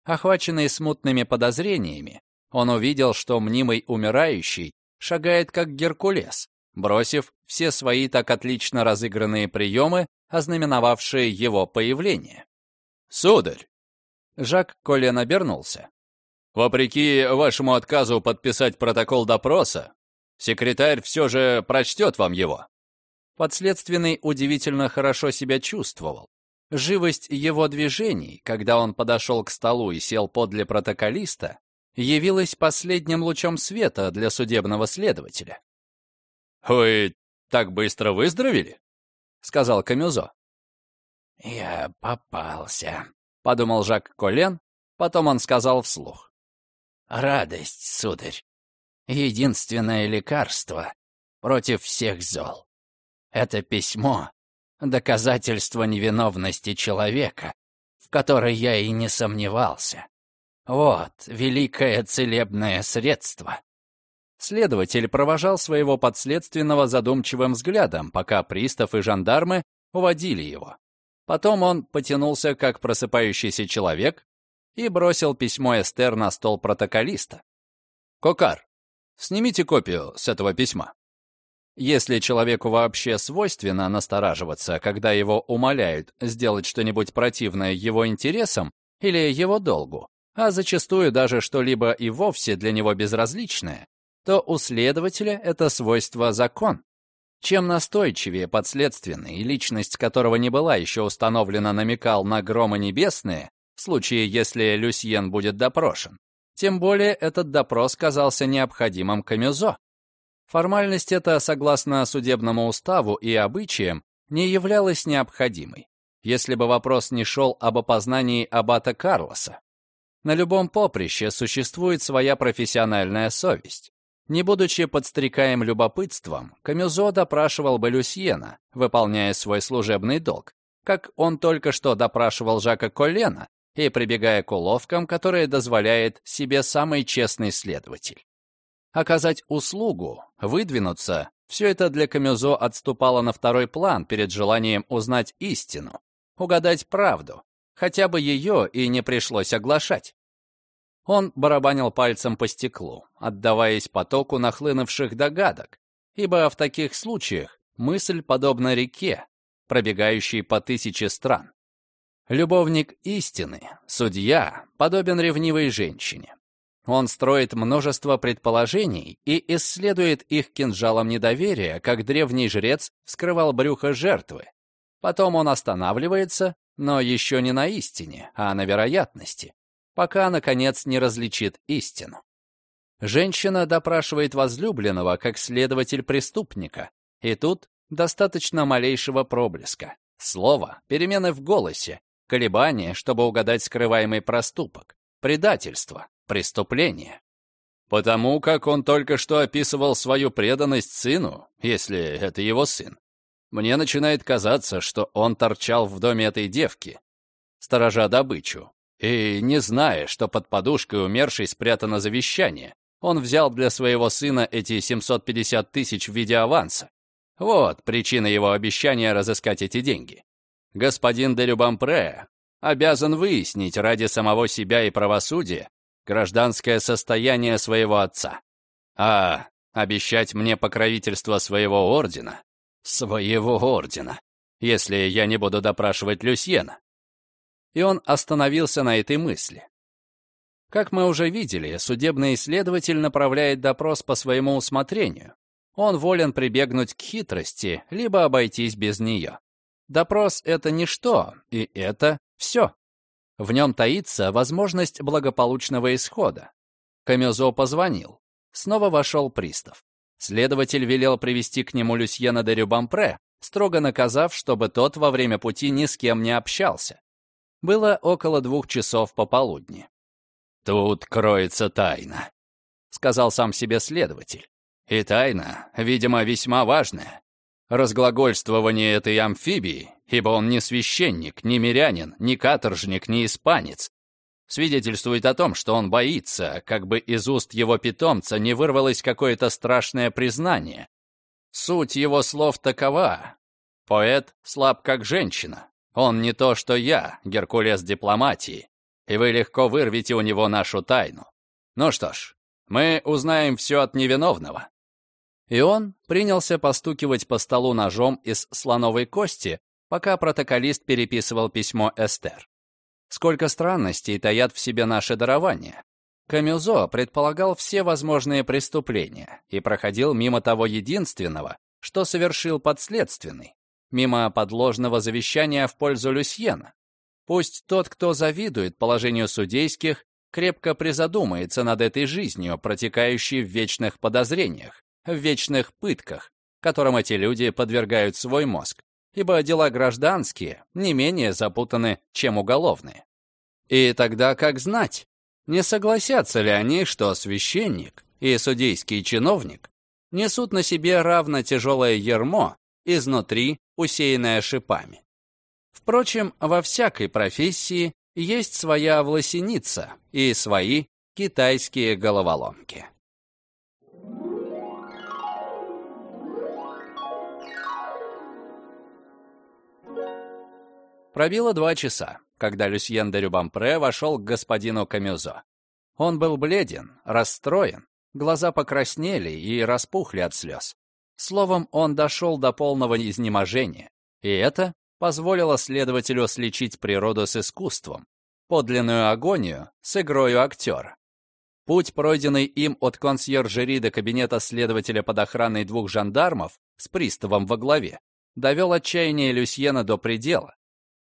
Охваченный смутными подозрениями, он увидел, что мнимый умирающий шагает как Геркулес, бросив все свои так отлично разыгранные приемы, ознаменовавшие его появление. «Сударь!» Жак Колен обернулся. «Вопреки вашему отказу подписать протокол допроса, секретарь все же прочтет вам его». Подследственный удивительно хорошо себя чувствовал. Живость его движений, когда он подошел к столу и сел подле протоколиста, явилась последним лучом света для судебного следователя. «Вы так быстро выздоровели?» — сказал Камюзо. «Я попался», подумал Жак Колен, потом он сказал вслух. «Радость, сударь, единственное лекарство против всех зол. Это письмо — доказательство невиновности человека, в которой я и не сомневался. Вот великое целебное средство». Следователь провожал своего подследственного задумчивым взглядом, пока пристав и жандармы уводили его. Потом он потянулся, как просыпающийся человек, и бросил письмо Эстер на стол протоколиста. «Кокар, снимите копию с этого письма». Если человеку вообще свойственно настораживаться, когда его умоляют сделать что-нибудь противное его интересам или его долгу, а зачастую даже что-либо и вовсе для него безразличное, то у следователя это свойство закон. Чем настойчивее подследственный, личность которого не была еще установлена, намекал на громы небесные, в случае, если Люсьен будет допрошен, тем более этот допрос казался необходимым Камюзо. Формальность эта, согласно судебному уставу и обычаям, не являлась необходимой, если бы вопрос не шел об опознании аббата Карлоса. На любом поприще существует своя профессиональная совесть. Не будучи подстрекаем любопытством, Камюзо допрашивал бы Люсьена, выполняя свой служебный долг, как он только что допрашивал Жака Коллена, и прибегая к уловкам, которые дозволяет себе самый честный следователь. Оказать услугу, выдвинуться — все это для Камюзо отступало на второй план перед желанием узнать истину, угадать правду, хотя бы ее и не пришлось оглашать. Он барабанил пальцем по стеклу, отдаваясь потоку нахлынувших догадок, ибо в таких случаях мысль подобна реке, пробегающей по тысяче стран. Любовник истины, судья, подобен ревнивой женщине. Он строит множество предположений и исследует их кинжалом недоверия, как древний жрец вскрывал брюхо жертвы. Потом он останавливается, но еще не на истине, а на вероятности, пока, наконец, не различит истину. Женщина допрашивает возлюбленного как следователь преступника, и тут достаточно малейшего проблеска, слова, перемены в голосе, колебания, чтобы угадать скрываемый проступок, предательство, преступление. Потому как он только что описывал свою преданность сыну, если это его сын, мне начинает казаться, что он торчал в доме этой девки, сторожа добычу, и, не зная, что под подушкой умершей спрятано завещание, он взял для своего сына эти 750 тысяч в виде аванса. Вот причина его обещания разыскать эти деньги господин де Любампре обязан выяснить ради самого себя и правосудия гражданское состояние своего отца. А обещать мне покровительство своего ордена, своего ордена, если я не буду допрашивать Люсьена. И он остановился на этой мысли. Как мы уже видели, судебный исследователь направляет допрос по своему усмотрению. Он волен прибегнуть к хитрости, либо обойтись без нее. Допрос — это ничто, и это все. В нем таится возможность благополучного исхода. Камюзо позвонил. Снова вошел пристав. Следователь велел привести к нему Люсьена де Рюбампре, строго наказав, чтобы тот во время пути ни с кем не общался. Было около двух часов пополудни. «Тут кроется тайна», — сказал сам себе следователь. «И тайна, видимо, весьма важная разглагольствование этой амфибии, ибо он не священник, не мирянин, не каторжник, не испанец, свидетельствует о том, что он боится, как бы из уст его питомца не вырвалось какое-то страшное признание. Суть его слов такова. Поэт слаб как женщина. Он не то, что я, Геркулес дипломатии, и вы легко вырвете у него нашу тайну. Ну что ж, мы узнаем все от невиновного. И он принялся постукивать по столу ножом из слоновой кости, пока протоколист переписывал письмо Эстер. Сколько странностей таят в себе наши дарования. Камюзо предполагал все возможные преступления и проходил мимо того единственного, что совершил подследственный, мимо подложного завещания в пользу Люсьена. Пусть тот, кто завидует положению судейских, крепко призадумается над этой жизнью, протекающей в вечных подозрениях, в вечных пытках, которым эти люди подвергают свой мозг, ибо дела гражданские не менее запутаны, чем уголовные. И тогда как знать, не согласятся ли они, что священник и судейский чиновник несут на себе равно тяжелое ермо, изнутри усеянное шипами. Впрочем, во всякой профессии есть своя власеница и свои китайские головоломки. Пробило два часа, когда Люсьен де Рюбампре вошел к господину Камюзо. Он был бледен, расстроен, глаза покраснели и распухли от слез. Словом, он дошел до полного изнеможения, и это позволило следователю сличить природу с искусством, подлинную агонию с игрою актера. Путь, пройденный им от консьержери до кабинета следователя под охраной двух жандармов с приставом во главе, довел отчаяние Люсьена до предела,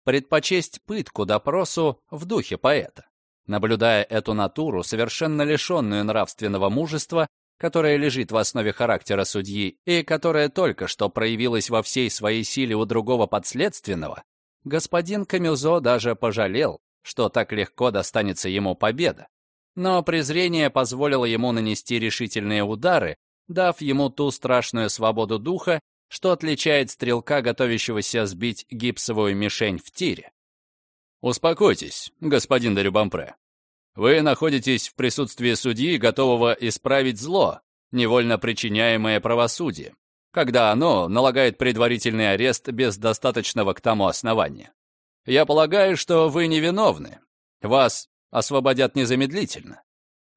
предпочесть пытку допросу в духе поэта. Наблюдая эту натуру, совершенно лишенную нравственного мужества, которая лежит в основе характера судьи и которая только что проявилась во всей своей силе у другого подследственного, господин Камюзо даже пожалел, что так легко достанется ему победа. Но презрение позволило ему нанести решительные удары, дав ему ту страшную свободу духа, что отличает стрелка, готовящегося сбить гипсовую мишень в тире. «Успокойтесь, господин Дерюбампре. Вы находитесь в присутствии судьи, готового исправить зло, невольно причиняемое правосудием, когда оно налагает предварительный арест без достаточного к тому основания. Я полагаю, что вы невиновны. Вас освободят незамедлительно.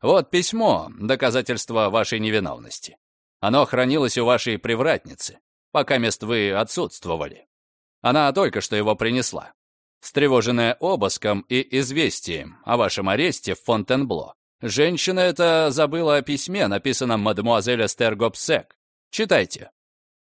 Вот письмо, доказательство вашей невиновности. Оно хранилось у вашей привратницы, пока мест вы отсутствовали. Она только что его принесла. Встревоженная обыском и известием о вашем аресте в Фонтенбло, женщина эта забыла о письме, написанном мадемуазель Эстер Гобсек. Читайте».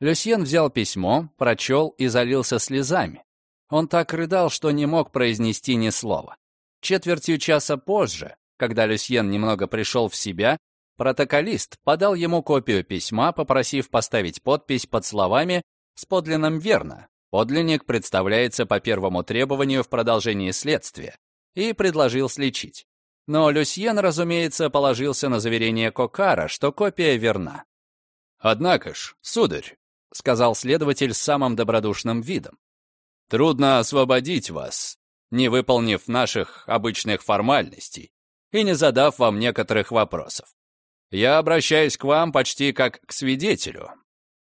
Люсьен взял письмо, прочел и залился слезами. Он так рыдал, что не мог произнести ни слова. Четвертью часа позже, когда Люсьен немного пришел в себя, протоколист подал ему копию письма, попросив поставить подпись под словами «с подлинным верно», Подлинник представляется по первому требованию в продолжении следствия и предложил сличить. Но Люсьен, разумеется, положился на заверение Кокара, что копия верна. «Однако ж, сударь», — сказал следователь с самым добродушным видом, «трудно освободить вас, не выполнив наших обычных формальностей и не задав вам некоторых вопросов. Я обращаюсь к вам почти как к свидетелю,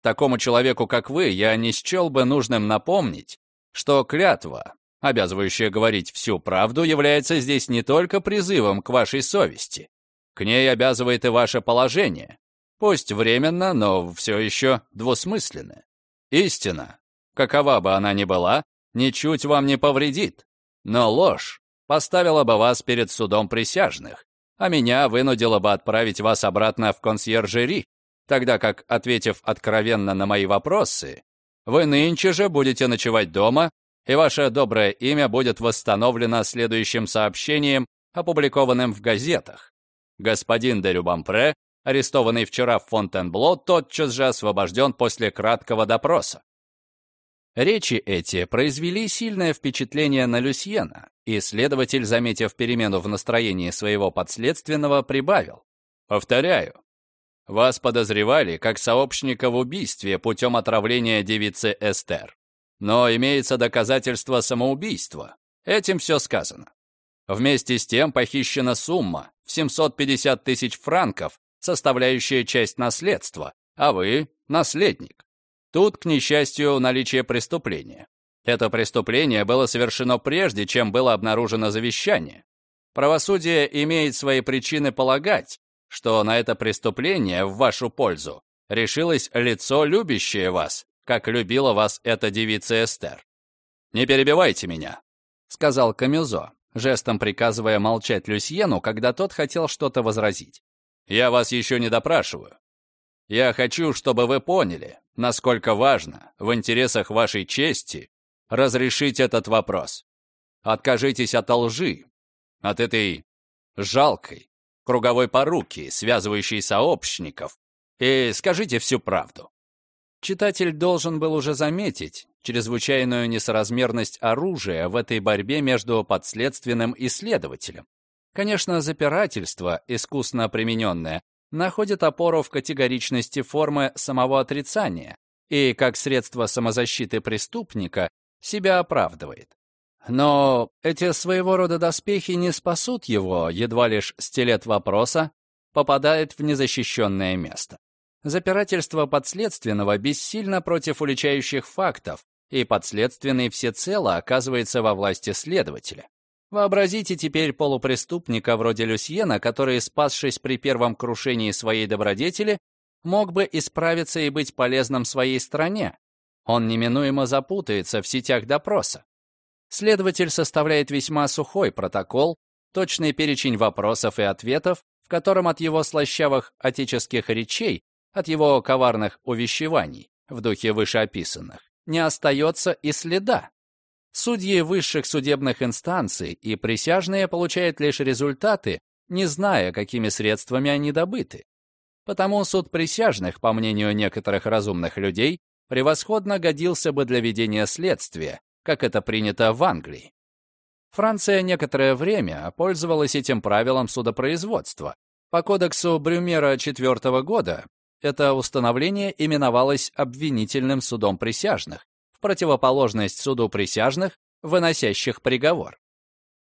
Такому человеку, как вы, я не счел бы нужным напомнить, что клятва, обязывающая говорить всю правду, является здесь не только призывом к вашей совести. К ней обязывает и ваше положение. Пусть временно, но все еще двусмысленное. Истина, какова бы она ни была, ничуть вам не повредит. Но ложь поставила бы вас перед судом присяжных, а меня вынудила бы отправить вас обратно в консьержери, тогда как, ответив откровенно на мои вопросы, вы нынче же будете ночевать дома, и ваше доброе имя будет восстановлено следующим сообщением, опубликованным в газетах. Господин де Рюбампре, арестованный вчера в Фонтенбло, тотчас же освобожден после краткого допроса. Речи эти произвели сильное впечатление на Люсьена, и следователь, заметив перемену в настроении своего подследственного, прибавил. «Повторяю, вас подозревали как сообщника в убийстве путем отравления девицы Эстер. Но имеется доказательство самоубийства. Этим все сказано. Вместе с тем похищена сумма в 750 тысяч франков, составляющая часть наследства, а вы — наследник. Тут, к несчастью, наличие преступления. Это преступление было совершено прежде, чем было обнаружено завещание. Правосудие имеет свои причины полагать, что на это преступление в вашу пользу решилось лицо, любящее вас, как любила вас эта девица Эстер. «Не перебивайте меня», — сказал Камюзо, жестом приказывая молчать Люсьену, когда тот хотел что-то возразить. «Я вас еще не допрашиваю. Я хочу, чтобы вы поняли, насколько важно в интересах вашей чести разрешить этот вопрос. Откажитесь от лжи, от этой жалкой, круговой поруки, связывающей сообщников, и скажите всю правду. Читатель должен был уже заметить чрезвычайную несоразмерность оружия в этой борьбе между подследственным и следователем. Конечно, запирательство, искусно примененное, находит опору в категоричности формы самого отрицания и, как средство самозащиты преступника, себя оправдывает. Но эти своего рода доспехи не спасут его, едва лишь стилет вопроса попадает в незащищенное место. Запирательство подследственного бессильно против уличающих фактов, и подследственный всецело оказывается во власти следователя. Вообразите теперь полупреступника вроде Люсьена, который, спасшись при первом крушении своей добродетели, мог бы исправиться и быть полезным своей стране. Он неминуемо запутается в сетях допроса. Следователь составляет весьма сухой протокол, точный перечень вопросов и ответов, в котором от его слащавых отеческих речей, от его коварных увещеваний, в духе вышеописанных, не остается и следа. Судьи высших судебных инстанций и присяжные получают лишь результаты, не зная, какими средствами они добыты. Потому суд присяжных, по мнению некоторых разумных людей, превосходно годился бы для ведения следствия, как это принято в Англии. Франция некоторое время пользовалась этим правилом судопроизводства. По кодексу Брюмера четвертого года это установление именовалось обвинительным судом присяжных, в противоположность суду присяжных, выносящих приговор.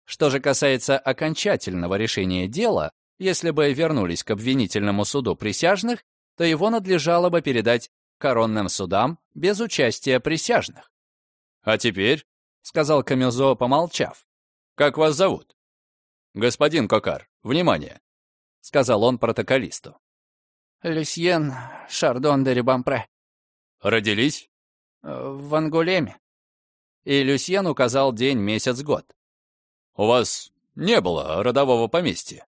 Что же касается окончательного решения дела, если бы вернулись к обвинительному суду присяжных, то его надлежало бы передать коронным судам без участия присяжных. «А теперь», — сказал Камюзо, помолчав, — «как вас зовут?» «Господин Кокар, внимание», — сказал он протоколисту. «Люсьен Шардон де Рибампре». «Родились?» «В Ангулеме». И Люсьен указал день, месяц, год. «У вас не было родового поместья?»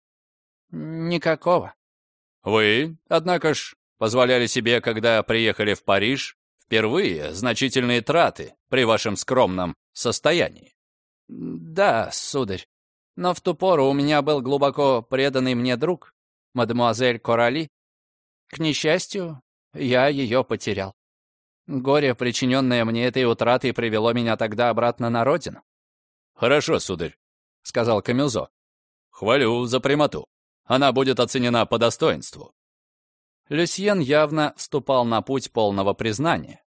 «Никакого». «Вы, однако ж, позволяли себе, когда приехали в Париж, впервые значительные траты при вашем скромном состоянии?» «Да, сударь. Но в ту пору у меня был глубоко преданный мне друг, мадемуазель Корали. К несчастью, я ее потерял. Горе, причиненное мне этой утратой, привело меня тогда обратно на родину». «Хорошо, сударь. — сказал Камюзо. «Хвалю за прямоту. Она будет оценена по достоинству». Люсьен явно вступал на путь полного признания.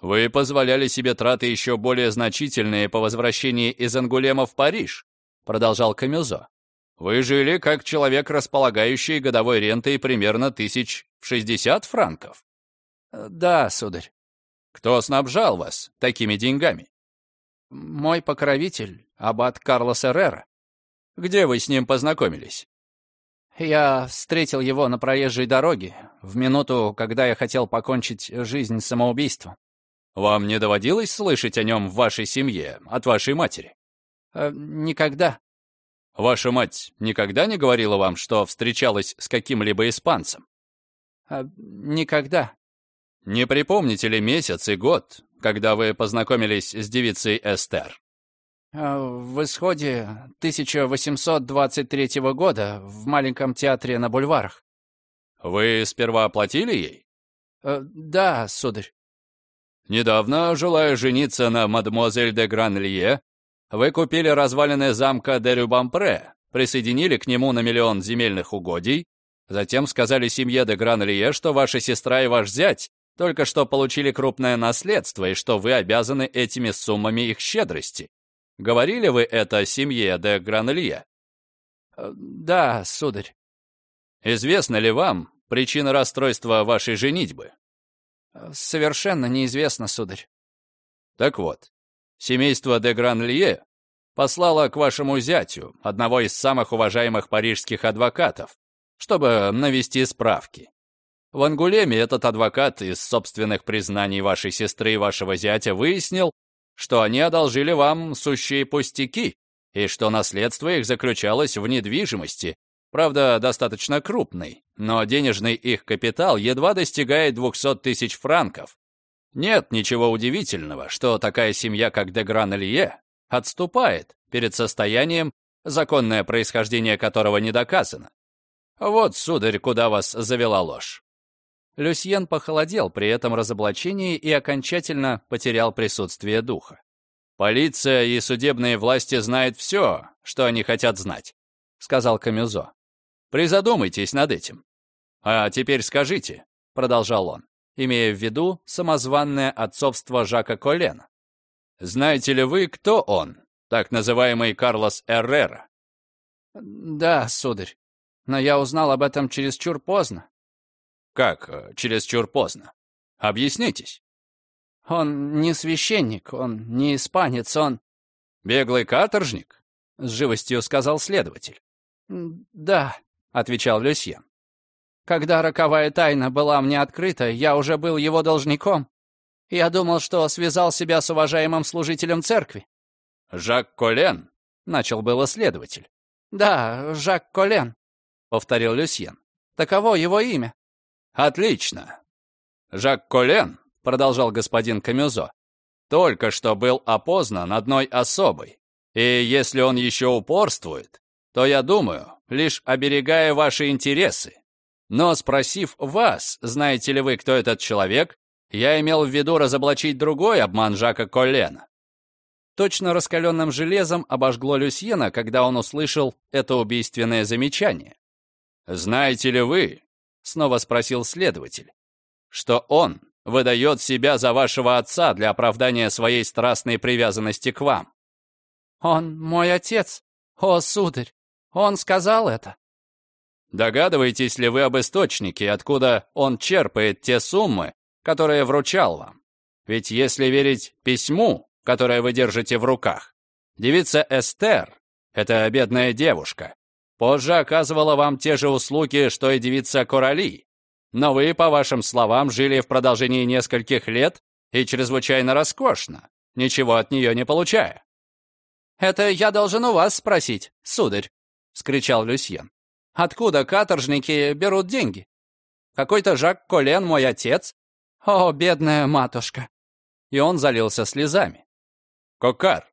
«Вы позволяли себе траты еще более значительные по возвращении из Ангулема в Париж», — продолжал Камюзо. «Вы жили как человек, располагающий годовой рентой примерно тысяч в шестьдесят франков». «Да, сударь». «Кто снабжал вас такими деньгами?» «Мой покровитель, аббат Карлос Эррера». «Где вы с ним познакомились?» «Я встретил его на проезжей дороге, в минуту, когда я хотел покончить жизнь самоубийством». «Вам не доводилось слышать о нем в вашей семье, от вашей матери?» э, «Никогда». «Ваша мать никогда не говорила вам, что встречалась с каким-либо испанцем?» э, «Никогда». «Не припомните ли месяц и год, когда вы познакомились с девицей Эстер?» Э, «В исходе 1823 года в маленьком театре на бульварах». «Вы сперва оплатили ей?» э, «Да, сударь». «Недавно, желая жениться на мадемуазель де Гранлие, вы купили развалины замка де Рюбампре, присоединили к нему на миллион земельных угодий, затем сказали семье де Гранлие, что ваша сестра и ваш зять только что получили крупное наследство и что вы обязаны этими суммами их щедрости. Говорили вы это семье де Гранелье? Э, да, сударь. Известна ли вам причина расстройства вашей женитьбы? Э, совершенно неизвестно, сударь. Так вот, семейство де Гранелье послало к вашему зятю, одного из самых уважаемых парижских адвокатов, чтобы навести справки. В Ангулеме этот адвокат из собственных признаний вашей сестры и вашего зятя выяснил, что они одолжили вам сущие пустяки, и что наследство их заключалось в недвижимости, правда, достаточно крупной, но денежный их капитал едва достигает 200 тысяч франков. Нет ничего удивительного, что такая семья, как де Гран-Илье, отступает перед состоянием, законное происхождение которого не доказано. Вот, сударь, куда вас завела ложь. Люсьен похолодел при этом разоблачении и окончательно потерял присутствие духа. «Полиция и судебные власти знают все, что они хотят знать», — сказал Камюзо. «Призадумайтесь над этим. А теперь скажите», — продолжал он, имея в виду самозванное отцовство Жака Колена. «Знаете ли вы, кто он, так называемый Карлос Эррера?» «Да, сударь, но я узнал об этом чересчур поздно. Как э, чересчур поздно? Объяснитесь. Он не священник, он не испанец, он... Беглый каторжник? С живостью сказал следователь. Да, отвечал Люсьен. Когда роковая тайна была мне открыта, я уже был его должником. Я думал, что связал себя с уважаемым служителем церкви. «Жак Колен?» — начал было следователь. «Да, Жак Колен», — повторил Люсьен. «Таково его имя». «Отлично. Жак Колен, — продолжал господин Камюзо, — только что был опознан одной особой. И если он еще упорствует, то, я думаю, лишь оберегая ваши интересы. Но спросив вас, знаете ли вы, кто этот человек, я имел в виду разоблачить другой обман Жака Коллена. Точно раскаленным железом обожгло Люсьена, когда он услышал это убийственное замечание. «Знаете ли вы, — снова спросил следователь, — что он выдает себя за вашего отца для оправдания своей страстной привязанности к вам. Он мой отец. О, сударь, он сказал это. Догадываетесь ли вы об источнике, откуда он черпает те суммы, которые вручал вам? Ведь если верить письму, которое вы держите в руках, девица Эстер, эта бедная девушка, позже оказывала вам те же услуги, что и девица Корали. Но вы, по вашим словам, жили в продолжении нескольких лет и чрезвычайно роскошно, ничего от нее не получая. «Это я должен у вас спросить, сударь», — вскричал Люсьен. «Откуда каторжники берут деньги? Какой-то Жак Колен мой отец? О, бедная матушка!» И он залился слезами. «Кокар,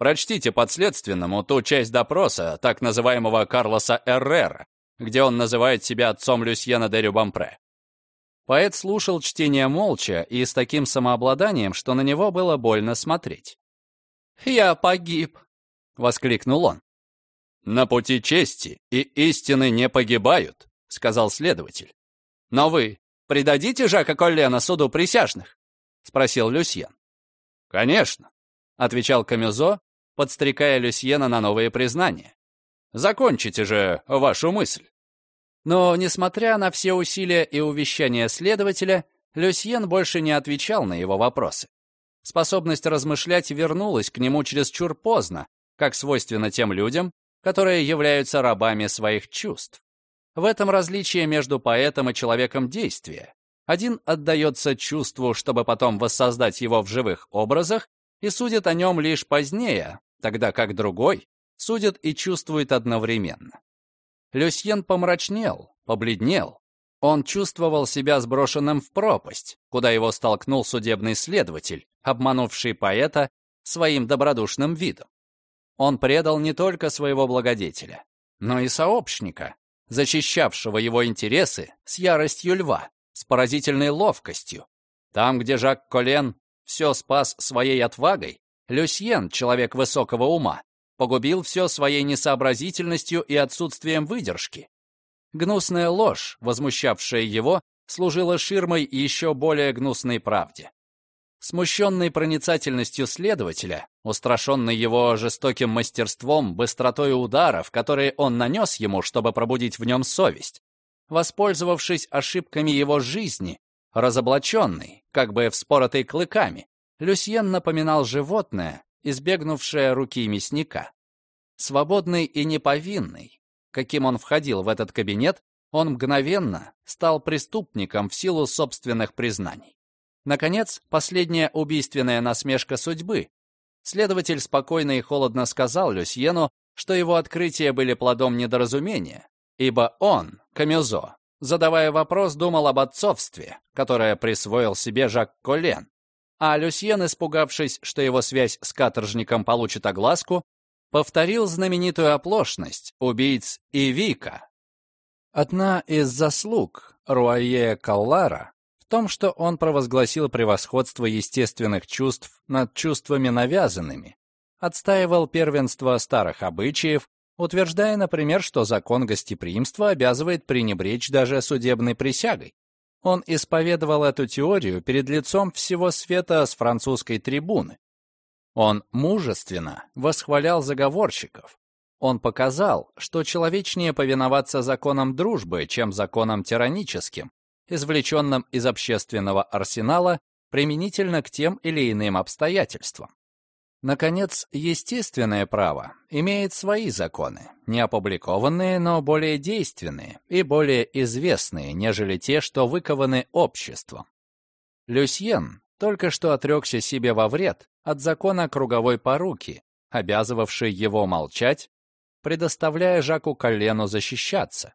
прочтите подследственному ту часть допроса так называемого Карлоса Эррера, где он называет себя отцом Люсьена де Рюбампре. Поэт слушал чтение молча и с таким самообладанием, что на него было больно смотреть. «Я погиб!» — воскликнул он. «На пути чести и истины не погибают», — сказал следователь. «Но вы предадите Жака Коллена суду присяжных?» — спросил Люсьен. «Конечно», — отвечал Камюзо, подстрекая Люсьена на новые признания. «Закончите же вашу мысль». Но, несмотря на все усилия и увещания следователя, Люсьен больше не отвечал на его вопросы. Способность размышлять вернулась к нему чересчур поздно, как свойственно тем людям, которые являются рабами своих чувств. В этом различие между поэтом и человеком действия. Один отдается чувству, чтобы потом воссоздать его в живых образах, и судит о нем лишь позднее, тогда как другой судит и чувствует одновременно. Люсьен помрачнел, побледнел. Он чувствовал себя сброшенным в пропасть, куда его столкнул судебный следователь, обманувший поэта своим добродушным видом. Он предал не только своего благодетеля, но и сообщника, защищавшего его интересы с яростью льва, с поразительной ловкостью. Там, где Жак Колен все спас своей отвагой, Люсьен, человек высокого ума, погубил все своей несообразительностью и отсутствием выдержки. Гнусная ложь, возмущавшая его, служила ширмой еще более гнусной правде. Смущенный проницательностью следователя, устрашенный его жестоким мастерством, быстротой ударов, которые он нанес ему, чтобы пробудить в нем совесть, воспользовавшись ошибками его жизни, разоблаченный, как бы вспоротый клыками, Люсьен напоминал животное, избегнувшая руки мясника. Свободный и неповинный, каким он входил в этот кабинет, он мгновенно стал преступником в силу собственных признаний. Наконец, последняя убийственная насмешка судьбы. Следователь спокойно и холодно сказал Люсьену, что его открытия были плодом недоразумения, ибо он, Камюзо, задавая вопрос, думал об отцовстве, которое присвоил себе Жак Колен, а Люсьен, испугавшись, что его связь с каторжником получит огласку, повторил знаменитую оплошность убийц Ивика. Одна из заслуг Руае Каллара в том, что он провозгласил превосходство естественных чувств над чувствами навязанными, отстаивал первенство старых обычаев, утверждая, например, что закон гостеприимства обязывает пренебречь даже судебной присягой. Он исповедовал эту теорию перед лицом всего света с французской трибуны. Он мужественно восхвалял заговорщиков. Он показал, что человечнее повиноваться законам дружбы, чем законам тираническим, извлеченным из общественного арсенала применительно к тем или иным обстоятельствам. Наконец, естественное право имеет свои законы, не опубликованные, но более действенные и более известные, нежели те, что выкованы обществом. Люсьен только что отрекся себе во вред от закона круговой поруки, обязывавший его молчать, предоставляя Жаку Коллену защищаться.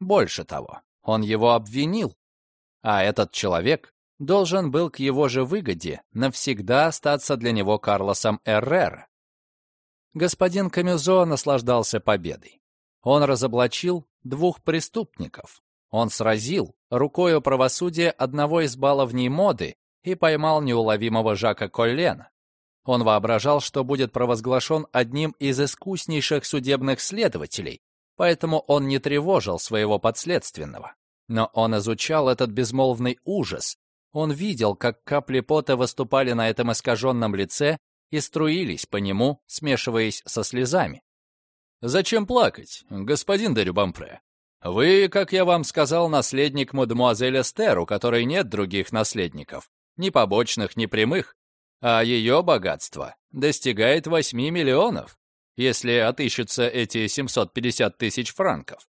Больше того, он его обвинил, а этот человек должен был к его же выгоде навсегда остаться для него Карлосом Эррера. Господин Камюзо наслаждался победой. Он разоблачил двух преступников. Он сразил рукою правосудия одного из баловней моды и поймал неуловимого Жака Коллена. Он воображал, что будет провозглашен одним из искуснейших судебных следователей, поэтому он не тревожил своего подследственного. Но он изучал этот безмолвный ужас, он видел, как капли пота выступали на этом искаженном лице, и струились по нему, смешиваясь со слезами. «Зачем плакать, господин де Рюбампре? Вы, как я вам сказал, наследник мадемуазель Эстер, у которой нет других наследников, ни побочных, ни прямых, а ее богатство достигает 8 миллионов, если отыщутся эти 750 тысяч франков.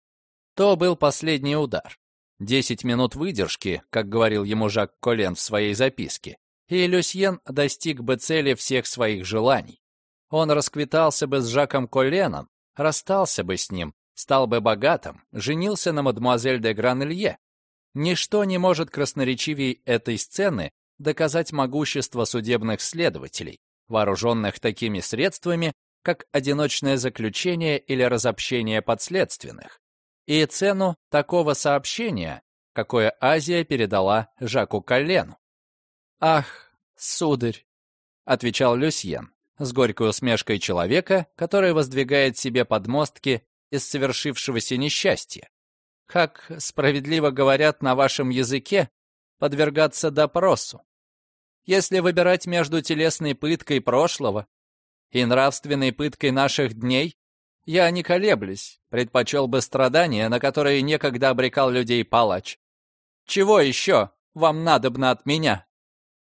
То был последний удар. Десять минут выдержки, как говорил ему Жак Колен в своей записке, и Люсьен достиг бы цели всех своих желаний. Он расквитался бы с Жаком Коленом, расстался бы с ним, стал бы богатым, женился на мадемуазель де Гранелье. Ничто не может красноречивей этой сцены доказать могущество судебных следователей, вооруженных такими средствами, как одиночное заключение или разобщение подследственных, и цену такого сообщения, какое Азия передала Жаку Коллену. «Ах, сударь», — отвечал Люсьен, с горькой усмешкой человека, который воздвигает себе подмостки из совершившегося несчастья. Как справедливо говорят на вашем языке, подвергаться допросу. Если выбирать между телесной пыткой прошлого и нравственной пыткой наших дней, я не колеблюсь, предпочел бы страдания, на которые некогда обрекал людей палач. Чего еще вам надобно от меня?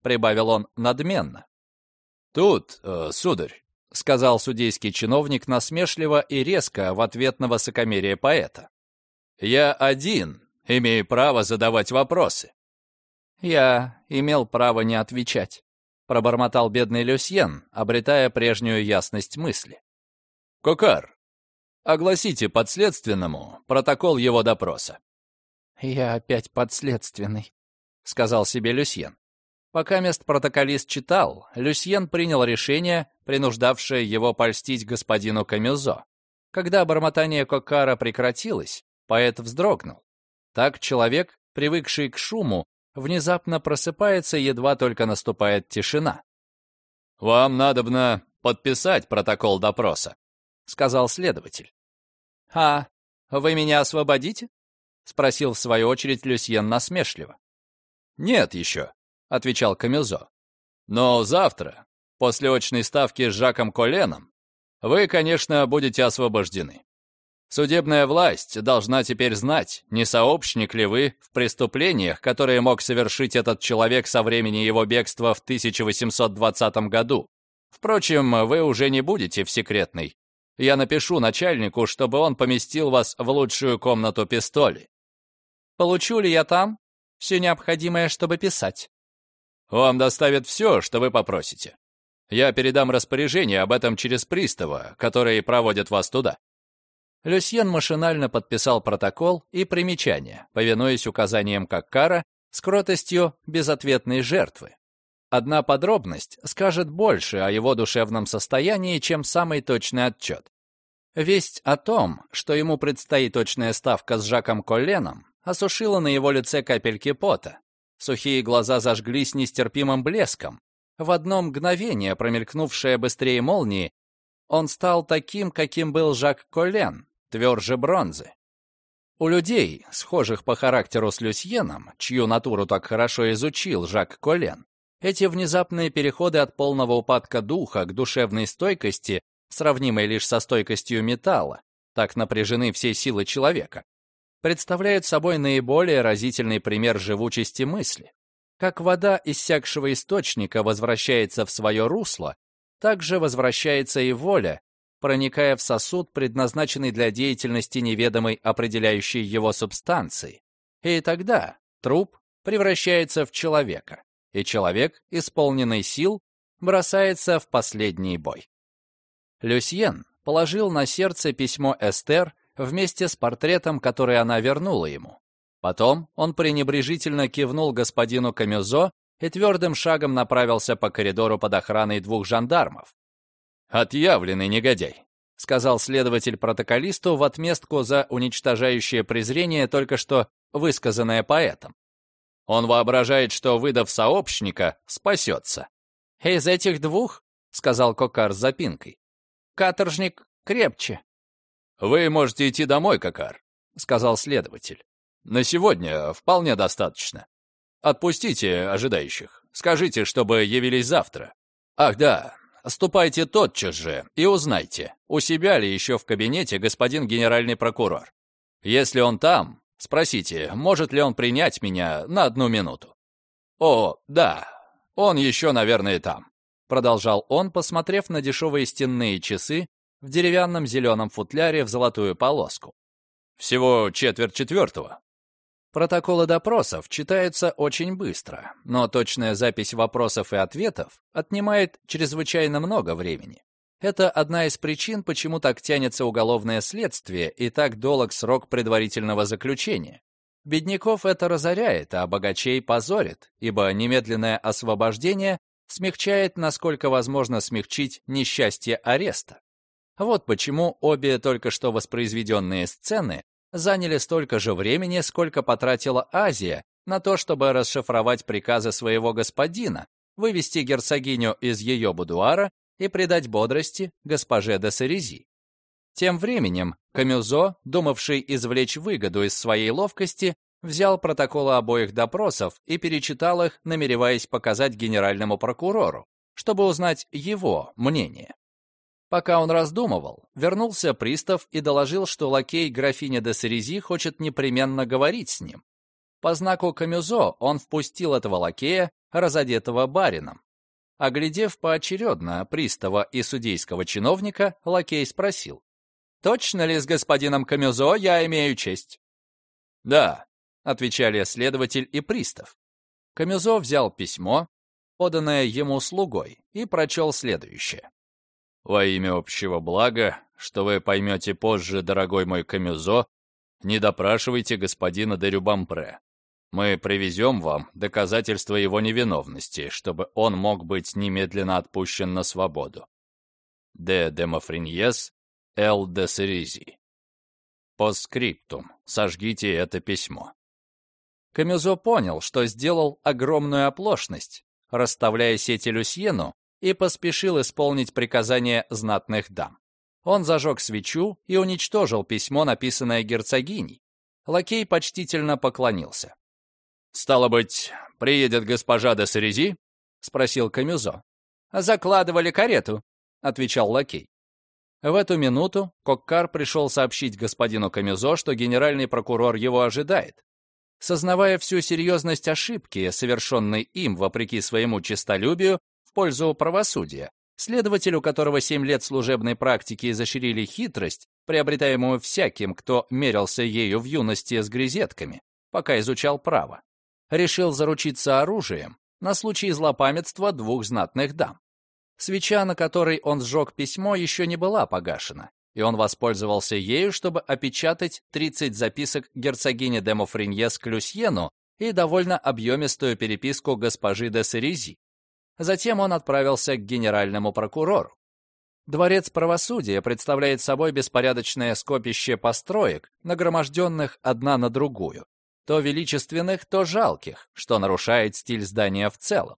Прибавил он надменно. Тут, э, сударь, — сказал судейский чиновник насмешливо и резко в ответ на высокомерие поэта. «Я один имею право задавать вопросы. «Я имел право не отвечать», — пробормотал бедный Люсьен, обретая прежнюю ясность мысли. «Кокар, огласите подследственному протокол его допроса». «Я опять подследственный», — сказал себе Люсьен. Пока мест протоколист читал, Люсьен принял решение, принуждавшее его польстить господину Камюзо. Когда бормотание Кокара прекратилось, поэт вздрогнул. Так человек, привыкший к шуму, внезапно просыпается, едва только наступает тишина. «Вам надобно подписать протокол допроса», — сказал следователь. «А, вы меня освободите?» — спросил в свою очередь Люсьен насмешливо. «Нет еще», — отвечал Камюзо. «Но завтра, после очной ставки с Жаком Коленом, вы, конечно, будете освобождены. Судебная власть должна теперь знать, не сообщник ли вы в преступлениях, которые мог совершить этот человек со времени его бегства в 1820 году. Впрочем, вы уже не будете в секретной. Я напишу начальнику, чтобы он поместил вас в лучшую комнату пистоли. Получу ли я там все необходимое, чтобы писать? Вам доставят все, что вы попросите. Я передам распоряжение об этом через пристава, которые проводят вас туда. Люсьен машинально подписал протокол и примечание, повинуясь указаниям Каккара с кротостью безответной жертвы. Одна подробность скажет больше о его душевном состоянии, чем самый точный отчет. Весть о том, что ему предстоит точная ставка с Жаком Колленом, осушила на его лице капельки пота. Сухие глаза зажглись нестерпимым блеском. В одно мгновение, промелькнувшее быстрее молнии, он стал таким, каким был Жак Коллен, тверже бронзы. У людей, схожих по характеру с Люсьеном, чью натуру так хорошо изучил Жак Колен, эти внезапные переходы от полного упадка духа к душевной стойкости, сравнимой лишь со стойкостью металла, так напряжены все силы человека, представляют собой наиболее разительный пример живучести мысли. Как вода иссякшего источника возвращается в свое русло, так же возвращается и воля, проникая в сосуд, предназначенный для деятельности неведомой определяющей его субстанции. И тогда труп превращается в человека, и человек, исполненный сил, бросается в последний бой. Люсьен положил на сердце письмо Эстер вместе с портретом, который она вернула ему. Потом он пренебрежительно кивнул господину Камюзо и твердым шагом направился по коридору под охраной двух жандармов. «Отъявленный негодяй», — сказал следователь протоколисту в отместку за уничтожающее презрение, только что высказанное поэтом. «Он воображает, что, выдав сообщника, спасется». «Из этих двух», — сказал Кокар с запинкой, — «каторжник крепче». «Вы можете идти домой, Кокар», — сказал следователь. «На сегодня вполне достаточно. Отпустите ожидающих. Скажите, чтобы явились завтра. Ах да, ступайте тотчас же и узнайте, у себя ли еще в кабинете господин генеральный прокурор. Если он там, спросите, может ли он принять меня на одну минуту. О, да, он еще, наверное, там. Продолжал он, посмотрев на дешевые стенные часы в деревянном зеленом футляре в золотую полоску. Всего четверть четвертого. Протоколы допросов читаются очень быстро, но точная запись вопросов и ответов отнимает чрезвычайно много времени. Это одна из причин, почему так тянется уголовное следствие и так долг срок предварительного заключения. Бедняков это разоряет, а богачей позорит, ибо немедленное освобождение смягчает, насколько возможно смягчить несчастье ареста. Вот почему обе только что воспроизведенные сцены заняли столько же времени, сколько потратила Азия на то, чтобы расшифровать приказы своего господина, вывести герцогиню из ее будуара и придать бодрости госпоже де Сарези. Тем временем Камюзо, думавший извлечь выгоду из своей ловкости, взял протоколы обоих допросов и перечитал их, намереваясь показать генеральному прокурору, чтобы узнать его мнение. Пока он раздумывал, вернулся пристав и доложил, что лакей графиня де Сарези хочет непременно говорить с ним. По знаку Камюзо он впустил этого лакея, разодетого барином. Оглядев поочередно пристава и судейского чиновника, лакей спросил. «Точно ли с господином Камюзо я имею честь?» «Да», — отвечали следователь и пристав. Камюзо взял письмо, поданное ему слугой, и прочел следующее. Во имя общего блага, что вы поймете позже, дорогой мой Камюзо, не допрашивайте господина де Рюбампре. Мы привезем вам доказательства его невиновности, чтобы он мог быть немедленно отпущен на свободу. Де Демофриньес, Л. де Серизи. По скриптум. Сожгите это письмо. Камюзо понял, что сделал огромную оплошность, расставляя сети Люсьену и поспешил исполнить приказание знатных дам. Он зажег свечу и уничтожил письмо, написанное герцогиней. Лакей почтительно поклонился. «Стало быть, приедет госпожа де Сарези?» — спросил Камюзо. «Закладывали карету», — отвечал лакей. В эту минуту Коккар пришел сообщить господину Камюзо, что генеральный прокурор его ожидает. Сознавая всю серьезность ошибки, совершенной им вопреки своему честолюбию, пользу правосудия. Следователь, у которого 7 лет служебной практики изощрили хитрость, приобретаемую всяким, кто мерился ею в юности с грезетками, пока изучал право, решил заручиться оружием на случай злопамятства двух знатных дам. Свеча, на которой он сжег письмо, еще не была погашена, и он воспользовался ею, чтобы опечатать 30 записок герцогини де Мофринье к Люсьену и довольно объемистую переписку госпожи де Серези. Затем он отправился к генеральному прокурору. Дворец правосудия представляет собой беспорядочное скопище построек, нагроможденных одна на другую, то величественных, то жалких, что нарушает стиль здания в целом.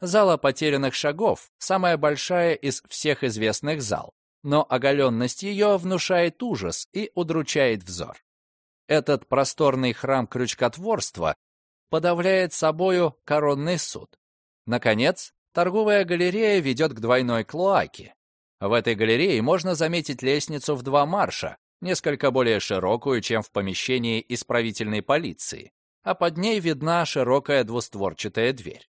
Зала потерянных шагов – самая большая из всех известных зал, но оголенность ее внушает ужас и удручает взор. Этот просторный храм крючкотворства подавляет собою коронный суд. Наконец, торговая галерея ведет к двойной клоаке. В этой галерее можно заметить лестницу в два марша, несколько более широкую, чем в помещении исправительной полиции, а под ней видна широкая двустворчатая дверь.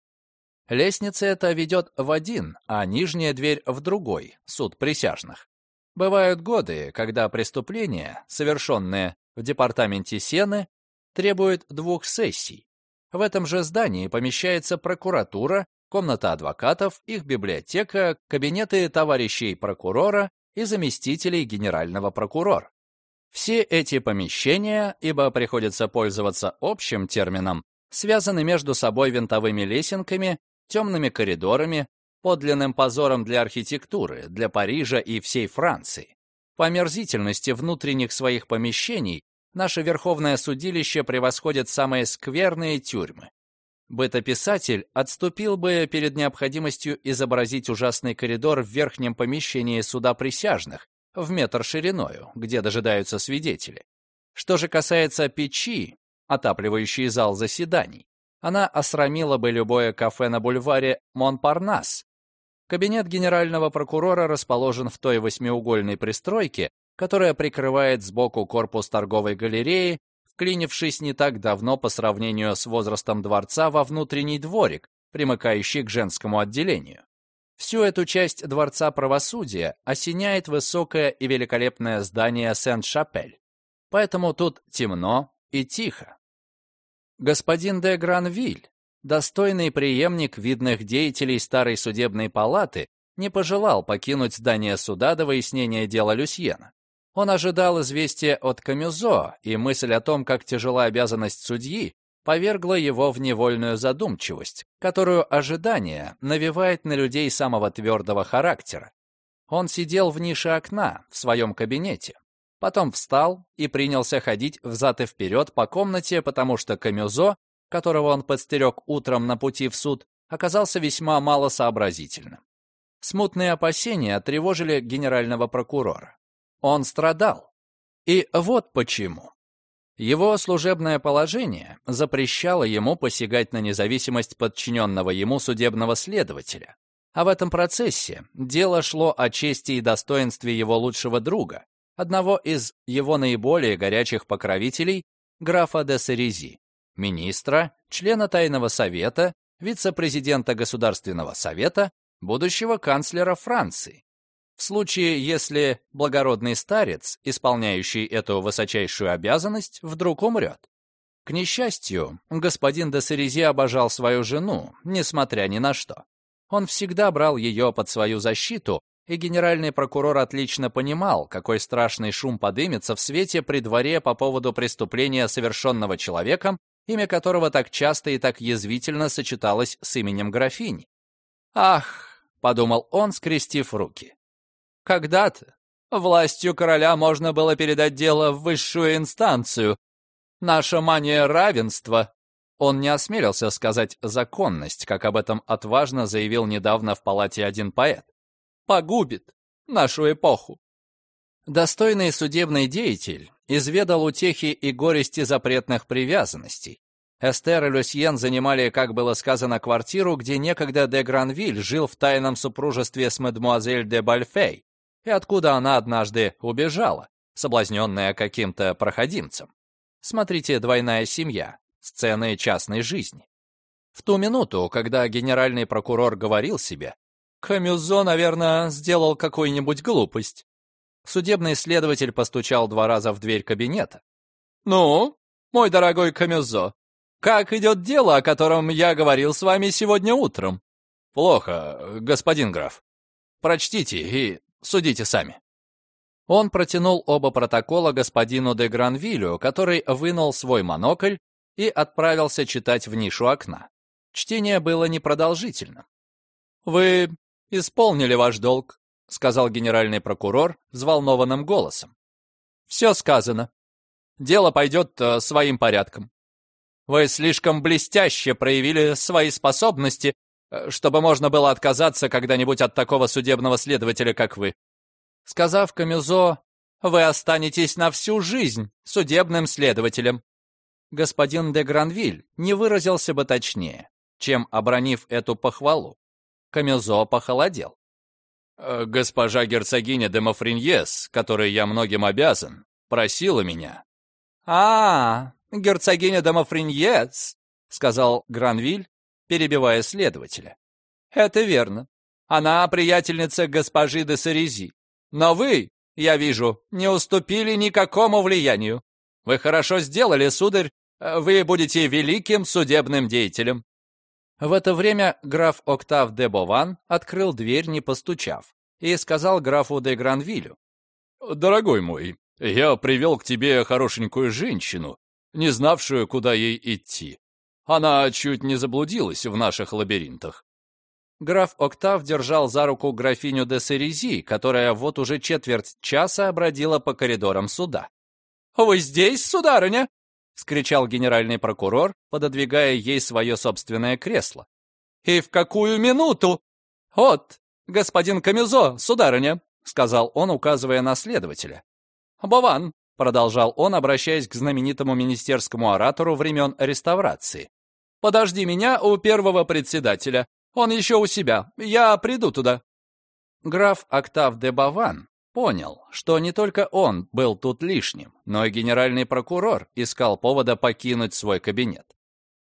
Лестница эта ведет в один, а нижняя дверь в другой, суд присяжных. Бывают годы, когда преступления, совершенные в департаменте Сены, требуют двух сессий, в этом же здании помещается прокуратура, комната адвокатов, их библиотека, кабинеты товарищей прокурора и заместителей генерального прокурора. Все эти помещения, ибо приходится пользоваться общим термином, связаны между собой винтовыми лесенками, темными коридорами, подлинным позором для архитектуры, для Парижа и всей Франции. По мерзительности внутренних своих помещений наше Верховное судилище превосходит самые скверные тюрьмы. Бытописатель отступил бы перед необходимостью изобразить ужасный коридор в верхнем помещении суда присяжных, в метр шириною, где дожидаются свидетели. Что же касается печи, отапливающей зал заседаний, она осрамила бы любое кафе на бульваре Монпарнас. Кабинет генерального прокурора расположен в той восьмиугольной пристройке, которая прикрывает сбоку корпус торговой галереи, вклинившись не так давно по сравнению с возрастом дворца во внутренний дворик, примыкающий к женскому отделению. Всю эту часть Дворца правосудия осеняет высокое и великолепное здание Сент-Шапель. Поэтому тут темно и тихо. Господин де Гранвиль, достойный преемник видных деятелей старой судебной палаты, не пожелал покинуть здание суда до выяснения дела Люсьена. Он ожидал известия от Камюзо, и мысль о том, как тяжела обязанность судьи, повергла его в невольную задумчивость, которую ожидание навевает на людей самого твердого характера. Он сидел в нише окна в своем кабинете, потом встал и принялся ходить взад и вперед по комнате, потому что Камюзо, которого он подстерег утром на пути в суд, оказался весьма малосообразительным. Смутные опасения тревожили генерального прокурора. Он страдал. И вот почему. Его служебное положение запрещало ему посягать на независимость подчиненного ему судебного следователя. А в этом процессе дело шло о чести и достоинстве его лучшего друга, одного из его наиболее горячих покровителей, графа де Сарези, министра, члена Тайного совета, вице-президента Государственного совета, будущего канцлера Франции. В случае, если благородный старец, исполняющий эту высочайшую обязанность, вдруг умрет. К несчастью, господин де Сарези обожал свою жену, несмотря ни на что. Он всегда брал ее под свою защиту, и генеральный прокурор отлично понимал, какой страшный шум подымется в свете при дворе по поводу преступления, совершенного человеком, имя которого так часто и так язвительно сочеталось с именем графини. «Ах!» — подумал он, скрестив руки. Когда-то властью короля можно было передать дело в высшую инстанцию. Наша мания равенства он не осмелился сказать «законность», как об этом отважно заявил недавно в палате один поэт. «Погубит нашу эпоху». Достойный судебный деятель изведал утехи и горести запретных привязанностей. Эстер и Люсьен занимали, как было сказано, квартиру, где некогда де Гранвиль жил в тайном супружестве с мадемуазель де Бальфей, и откуда она однажды убежала, соблазненная каким-то проходимцем. Смотрите «Двойная семья», сцены частной жизни. В ту минуту, когда генеральный прокурор говорил себе, «Камюзо, наверное, сделал какую-нибудь глупость», судебный следователь постучал два раза в дверь кабинета. «Ну, мой дорогой Камюзо, как идет дело, о котором я говорил с вами сегодня утром?» «Плохо, господин граф. Прочтите и Судите сами». Он протянул оба протокола господину де Гранвилю, который вынул свой монокль и отправился читать в нишу окна. Чтение было непродолжительным. «Вы исполнили ваш долг», — сказал генеральный прокурор взволнованным голосом. «Все сказано. Дело пойдет э, своим порядком. Вы слишком блестяще проявили свои способности чтобы можно было отказаться когда-нибудь от такого судебного следователя, как вы. Сказав Камюзо, вы останетесь на всю жизнь судебным следователем. Господин де Гранвиль не выразился бы точнее, чем обронив эту похвалу. Камюзо похолодел. «Э, «Госпожа герцогиня де Мафриньес, которой я многим обязан, просила меня». «А, герцогиня де Мафриньес», — сказал Гранвиль, перебивая следователя. «Это верно. Она приятельница госпожи де Сарези. Но вы, я вижу, не уступили никакому влиянию. Вы хорошо сделали, сударь, вы будете великим судебным деятелем». В это время граф Октав де Бован открыл дверь, не постучав, и сказал графу де Гранвилю. «Дорогой мой, я привел к тебе хорошенькую женщину, не знавшую, куда ей идти. Она чуть не заблудилась в наших лабиринтах. Граф Октав держал за руку графиню де Серези, которая вот уже четверть часа обродила по коридорам суда. «Вы здесь, сударыня?» — вскричал генеральный прокурор, пододвигая ей свое собственное кресло. «И в какую минуту?» «Вот, господин Камюзо, сударыня», — сказал он, указывая на следователя. «Бован», — продолжал он, обращаясь к знаменитому министерскому оратору времен реставрации. Подожди меня у первого председателя. Он еще у себя. Я приду туда». Граф Октав де Баван понял, что не только он был тут лишним, но и генеральный прокурор искал повода покинуть свой кабинет.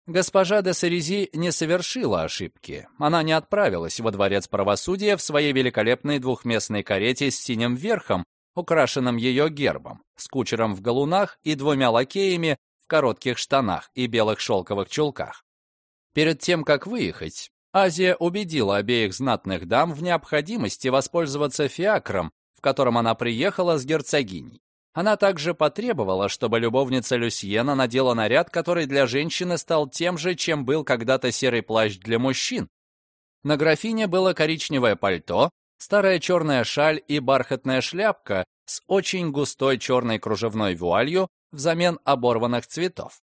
Госпожа де Сарези не совершила ошибки. Она не отправилась во дворец правосудия в своей великолепной двухместной карете с синим верхом, украшенным ее гербом, с кучером в галунах и двумя лакеями в коротких штанах и белых шелковых чулках. Перед тем, как выехать, Азия убедила обеих знатных дам в необходимости воспользоваться фиакром, в котором она приехала с герцогиней. Она также потребовала, чтобы любовница Люсьена надела наряд, который для женщины стал тем же, чем был когда-то серый плащ для мужчин. На графине было коричневое пальто, старая черная шаль и бархатная шляпка с очень густой черной кружевной вуалью взамен оборванных цветов.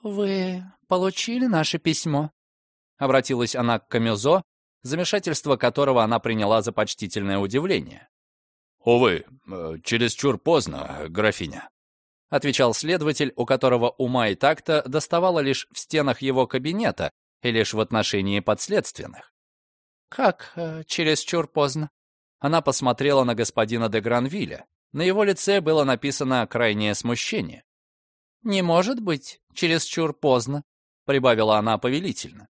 «Вы получили наше письмо?» — обратилась она к Камюзо, замешательство которого она приняла за почтительное удивление. «Увы, э, чересчур поздно, графиня», — отвечал следователь, у которого ума и такта доставало лишь в стенах его кабинета и лишь в отношении подследственных. «Как э, чересчур поздно?» Она посмотрела на господина де Гранвилля. На его лице было написано крайнее смущение. «Не может быть чересчур поздно», — прибавила она повелительно.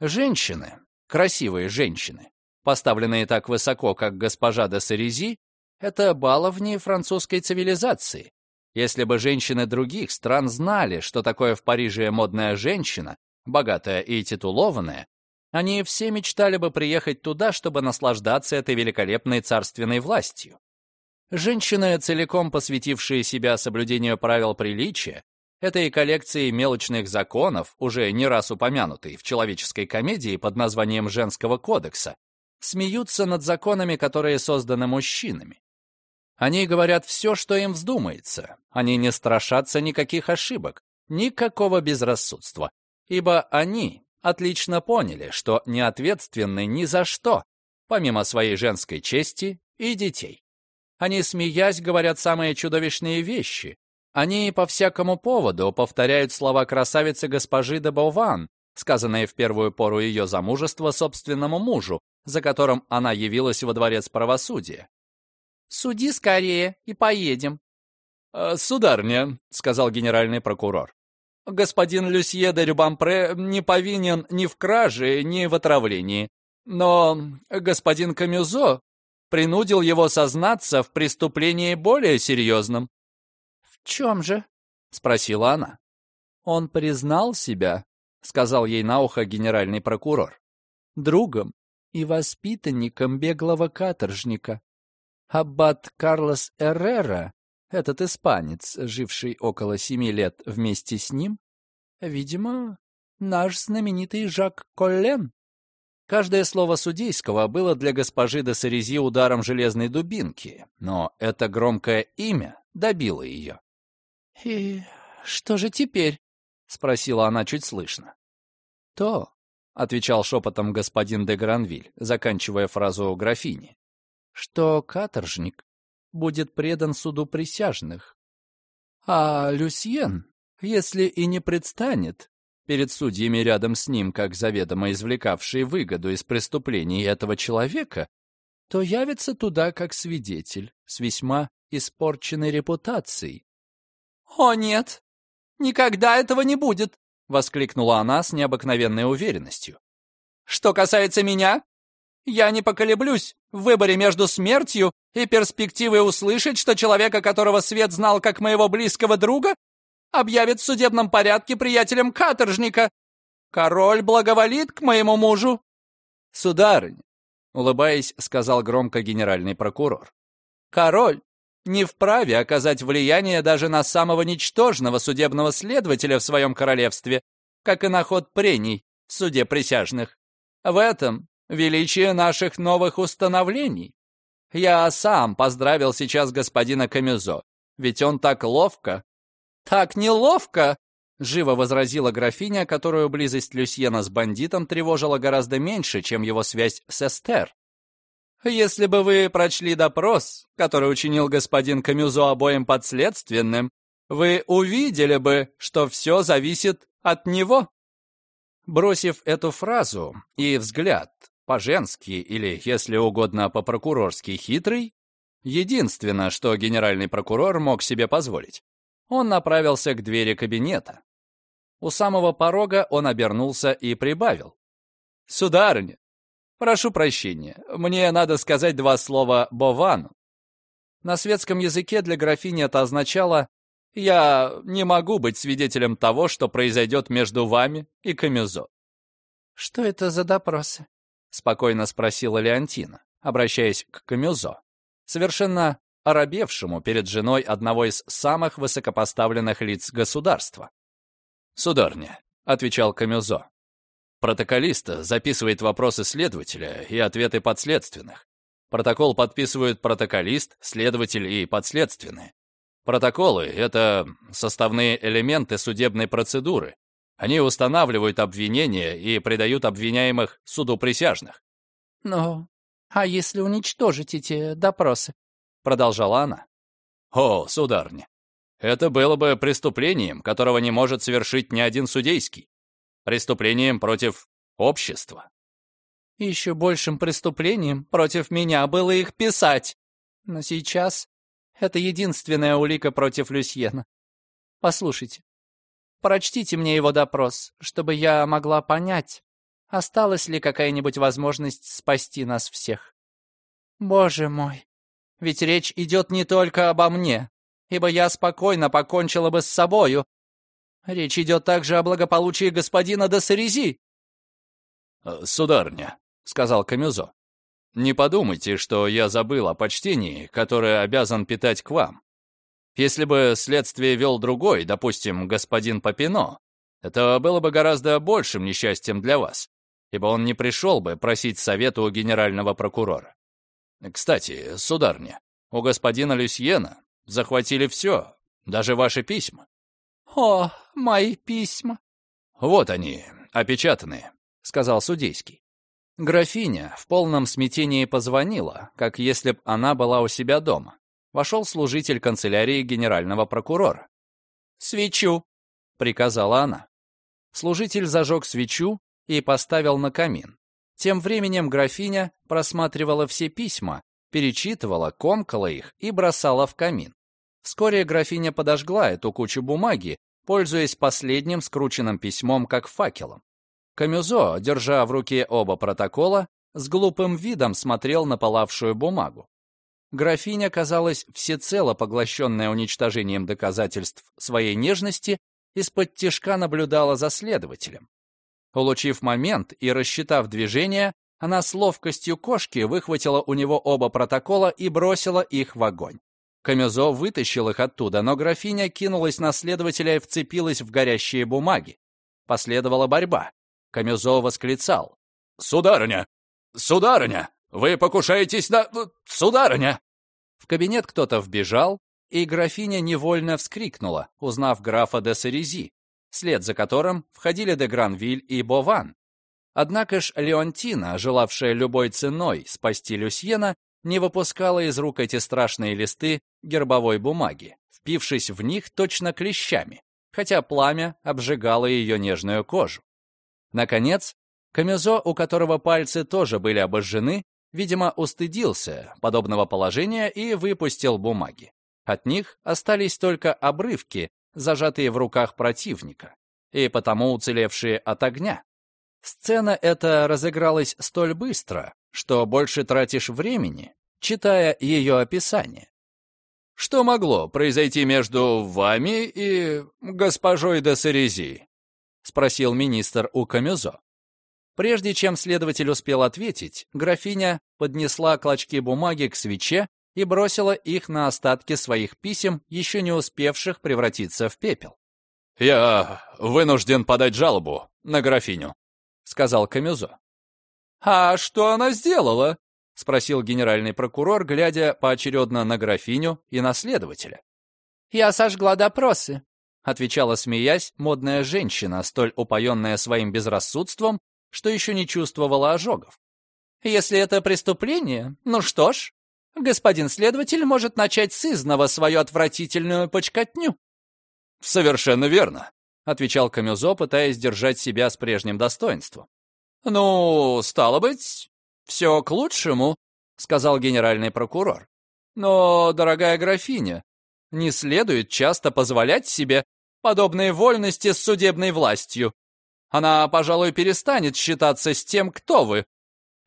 Женщины, красивые женщины, поставленные так высоко, как госпожа де Сарези, это баловни французской цивилизации. Если бы женщины других стран знали, что такое в Париже модная женщина, богатая и титулованная, они все мечтали бы приехать туда, чтобы наслаждаться этой великолепной царственной властью. Женщины, целиком посвятившие себя соблюдению правил приличия, этой коллекции мелочных законов, уже не раз упомянутой в человеческой комедии под названием «Женского кодекса», смеются над законами, которые созданы мужчинами. Они говорят все, что им вздумается. Они не страшатся никаких ошибок, никакого безрассудства, ибо они отлично поняли, что не ответственны ни за что, помимо своей женской чести и детей. Они, смеясь, говорят самые чудовищные вещи. Они по всякому поводу повторяют слова красавицы госпожи де Бован, сказанные в первую пору ее замужества собственному мужу, за которым она явилась во дворец правосудия. «Суди скорее и поедем». «Э, «Сударня», — сказал генеральный прокурор, «господин Люсье де Рюбампре не повинен ни в краже, ни в отравлении. Но господин Камюзо принудил его сознаться в преступлении более серьезном». «В чем же?» — спросила она. «Он признал себя», — сказал ей на ухо генеральный прокурор, «другом и воспитанником беглого каторжника. Аббат Карлос Эррера, этот испанец, живший около семи лет вместе с ним, видимо, наш знаменитый Жак Коллен. Каждое слово судейского было для госпожи де Сарези ударом железной дубинки, но это громкое имя добило ее. «И что же теперь?» — спросила она чуть слышно. «То, — отвечал шепотом господин де Гранвиль, заканчивая фразу графини, «что каторжник будет предан суду присяжных. А Люсьен, если и не предстанет перед судьями рядом с ним, как заведомо извлекавший выгоду из преступлений этого человека, то явится туда как свидетель с весьма испорченной репутацией. «О, нет! Никогда этого не будет!» воскликнула она с необыкновенной уверенностью. «Что касается меня, я не поколеблюсь в выборе между смертью и перспективой услышать, что человека, которого свет знал как моего близкого друга, объявит в судебном порядке приятелем каторжника. Король благоволит к моему мужу». «Сударыня», — улыбаясь, сказал громко генеральный прокурор, «король не вправе оказать влияние даже на самого ничтожного судебного следователя в своем королевстве, как и на ход прений в суде присяжных. В этом величие наших новых установлений. Я сам поздравил сейчас господина Камюзо, ведь он так ловко... Так неловко, живо возразила графиня, которую близость Люсьена с бандитом тревожила гораздо меньше, чем его связь с Эстер. Если бы вы прочли допрос, который учинил господин Камюзо обоим подследственным, вы увидели бы, что все зависит от него. Бросив эту фразу и взгляд по-женски или, если угодно, по-прокурорски хитрый, единственное, что генеральный прокурор мог себе позволить, он направился к двери кабинета. У самого порога он обернулся и прибавил. «Сударыня, прошу прощения, мне надо сказать два слова Бовану». На светском языке для графини это означало «Я не могу быть свидетелем того, что произойдет между вами и Камюзо». «Что это за допросы?» — спокойно спросила Леонтина, обращаясь к Камюзо, совершенно оробевшему перед женой одного из самых высокопоставленных лиц государства. «Сударня», — отвечал Камюзо, — «протоколист записывает вопросы следователя и ответы подследственных. Протокол подписывают протоколист, следователь и подследственные. Протоколы — это составные элементы судебной процедуры, они устанавливают обвинения и предают обвиняемых суду присяжных. «Ну, а если уничтожить эти допросы?» — продолжала она. «О, сударня, это было бы преступлением, которого не может совершить ни один судейский. Преступлением против общества». «Еще большим преступлением против меня было их писать. Но сейчас это единственная улика против Люсьена. Послушайте, Прочтите мне его допрос, чтобы я могла понять, осталась ли какая-нибудь возможность спасти нас всех. Боже мой, ведь речь идет не только обо мне, ибо я спокойно покончила бы с собою. Речь идет также о благополучии господина де Сарези. «Э, «Сударня», — сказал Камюзо, — «не подумайте, что я забыл о почтении, которое обязан питать к вам. Если бы следствие вел другой, допустим, господин Папино, это было бы гораздо большим несчастьем для вас, ибо он не пришел бы просить совета у генерального прокурора. Кстати, сударня, у господина Люсьена захватили все, даже ваши письма. «О, мои письма!» «Вот они, опечатанные», — сказал судейский. Графиня в полном смятении позвонила, как если б она была у себя дома вошел служитель канцелярии генерального прокурора. «Свечу!» — приказала она. Служитель зажег свечу и поставил на камин. Тем временем графиня просматривала все письма, перечитывала, комкала их и бросала в камин. Вскоре графиня подожгла эту кучу бумаги, пользуясь последним скрученным письмом как факелом. Камюзо, держа в руке оба протокола, с глупым видом смотрел на пылавшую бумагу. Графиня казалась всецело поглощенная уничтожением доказательств своей нежности, из-под тишка наблюдала за следователем. Улучив момент и рассчитав движение, она с ловкостью кошки выхватила у него оба протокола и бросила их в огонь. Камюзо вытащил их оттуда, но графиня кинулась на следователя и вцепилась в горящие бумаги. Последовала борьба. Камюзо восклицал. «Сударыня! Сударыня! Вы покушаетесь на... сударыня!» В кабинет кто-то вбежал, и графиня невольно вскрикнула, узнав графа де Сарези, вслед за которым входили де Гранвиль и Бован. Однако ж Леонтина, желавшая любой ценой спасти Люсьена, не выпускала из рук эти страшные листы гербовой бумаги, впившись в них точно клещами, хотя пламя обжигало ее нежную кожу. Наконец, Камюзо, у которого пальцы тоже были обожжены, видимо, устыдился подобного положения и выпустил бумаги. От них остались только обрывки, зажатые в руках противника, и потому уцелевшие от огня. Сцена эта разыгралась столь быстро, что больше тратишь времени, читая ее описание. «Что могло произойти между вами и госпожой де Сарези?» — спросил министр у Камюзо. Прежде чем следователь успел ответить, графиня поднесла клочки бумаги к свече и бросила их на остатки своих писем, еще не успевших превратиться в пепел. «Я вынужден подать жалобу на графиню», — сказал Камюзо. «А что она сделала?» — спросил генеральный прокурор, глядя поочередно на графиню и на следователя. «Я сожгла допросы», — отвечала, смеясь, модная женщина, столь упоенная своим безрассудством, что еще не чувствовала ожогов. Если это преступление, ну что ж, господин следователь может начать с изного свою отвратительную почкотню. Совершенно верно, отвечал Камюзо, пытаясь держать себя с прежним достоинством. «Ну, стало быть, все к лучшему», — сказал генеральный прокурор. «Но, дорогая графиня, не следует часто позволять себе подобные вольности с судебной властью. Она, пожалуй, перестанет считаться с тем, кто вы.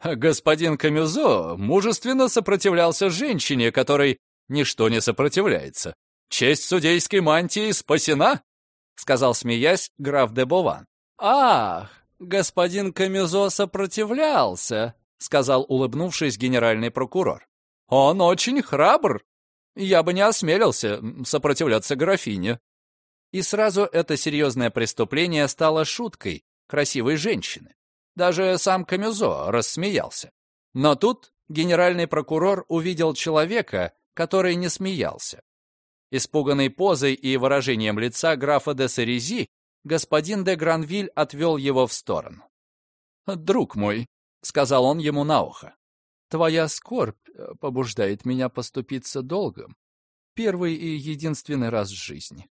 Господин Камюзо мужественно сопротивлялся женщине, которой ничто не сопротивляется. Честь судейской мантии спасена, — сказал, смеясь, граф де Бован. «Ах, господин Камюзо сопротивлялся», — сказал, улыбнувшись, генеральный прокурор. «Он очень храбр. Я бы не осмелился сопротивляться графине». И сразу это серьезное преступление стало шуткой красивой женщины. Даже сам Камюзо рассмеялся. Но тут генеральный прокурор увидел человека, который не смеялся. Испуганной позой и выражением лица графа де Сарези, господин де Гранвиль отвел его в сторону. «Друг мой», — сказал он ему на ухо, — «твоя скорбь побуждает меня поступиться долгом. Первый и единственный раз в жизни.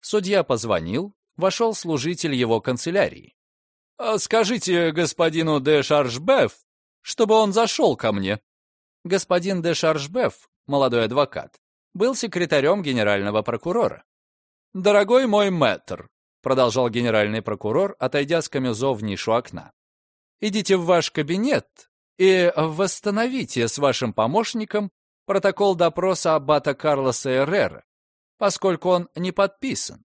Судья позвонил, вошел служитель его канцелярии. «А «Скажите господину де Шаржбеф, чтобы он зашел ко мне». Господин де Шаржбеф, молодой адвокат, был секретарем генерального прокурора. «Дорогой мой мэтр», — продолжал генеральный прокурор, отойдя с камюзо в нишу окна, «идите в ваш кабинет и восстановите с вашим помощником протокол допроса аббата Карлоса Эррера, поскольку он не подписан.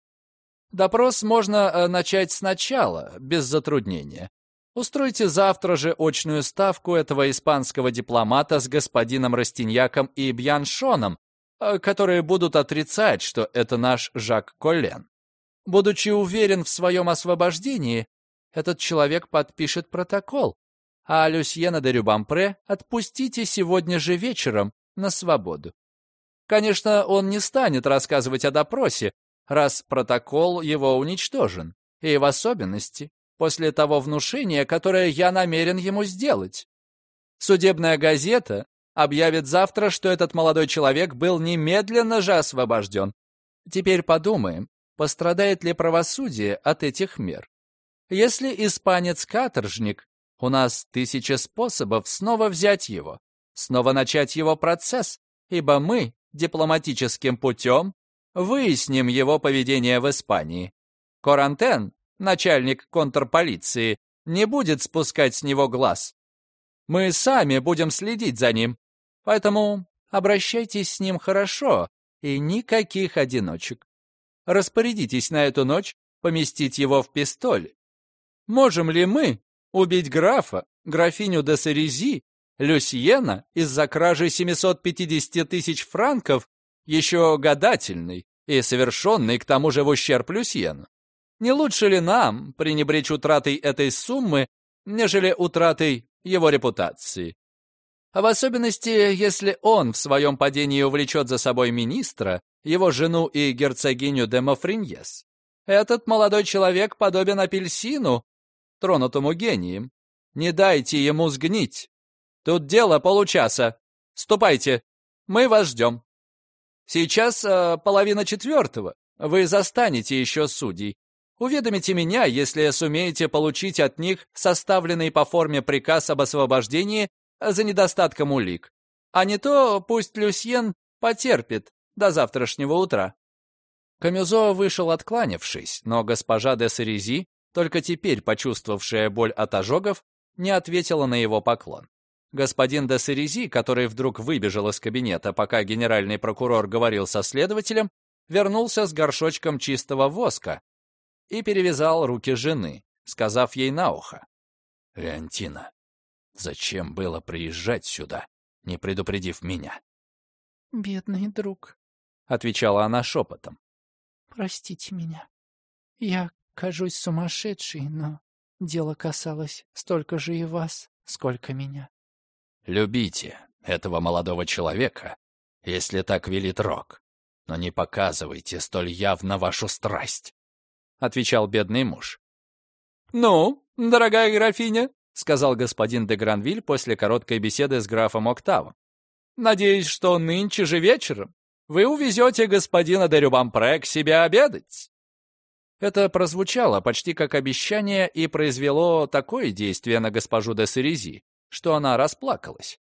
Допрос можно э, начать сначала, без затруднения. Устройте завтра же очную ставку этого испанского дипломата с господином Растиньяком и Бьяншоном, э, которые будут отрицать, что это наш Жак Коллен. Будучи уверен в своем освобождении, этот человек подпишет протокол, а Люсьена де Рюбампре отпустите сегодня же вечером на свободу. Конечно, он не станет рассказывать о допросе, раз протокол его уничтожен, и в особенности после того внушения, которое я намерен ему сделать. Судебная газета объявит завтра, что этот молодой человек был немедленно же освобожден. Теперь подумаем, пострадает ли правосудие от этих мер. Если испанец каторжник, у нас тысяча способов снова взять его, снова начать его процесс, ибо мы дипломатическим путем выясним его поведение в Испании. Корантен, начальник контрполиции, не будет спускать с него глаз. Мы сами будем следить за ним, поэтому обращайтесь с ним хорошо и никаких одиночек. Распорядитесь на эту ночь поместить его в пистоль. Можем ли мы убить графа, графиню де Сарези Люсьена из-за кражи 750 тысяч франков еще гадательный и совершенный к тому же в ущерб Люсьену. Не лучше ли нам пренебречь утратой этой суммы, нежели утратой его репутации? А в особенности, если он в своем падении увлечет за собой министра, его жену и герцогиню де Мофриньес. Этот молодой человек подобен апельсину, тронутому гением. Не дайте ему сгнить. Тут дело получаса. Ступайте, мы вас ждем. Сейчас э, половина четвертого. Вы застанете еще судей. Уведомите меня, если сумеете получить от них составленный по форме приказ об освобождении за недостатком улик. А не то пусть Люсьен потерпит до завтрашнего утра». Камюзо вышел откланившись, но госпожа де Сарези, только теперь почувствовавшая боль от ожогов, не ответила на его поклон. Господин де Серези, который вдруг выбежал из кабинета, пока генеральный прокурор говорил со следователем, вернулся с горшочком чистого воска и перевязал руки жены, сказав ей на ухо. «Леонтина, зачем было приезжать сюда, не предупредив меня?» «Бедный друг», — отвечала она шепотом. «Простите меня. Я кажусь сумасшедшей, но дело касалось столько же и вас, сколько меня. Любите этого молодого человека, если так велит Рок, но не показывайте столь явно вашу страсть», — отвечал бедный муж. «Ну, дорогая графиня», — сказал господин де Гранвиль после короткой беседы с графом Октавом, «надеюсь, что нынче же вечером вы увезете господина де Рюбампре к себе обедать». Это прозвучало почти как обещание и произвело такое действие на госпожу де Серези, что она расплакалась.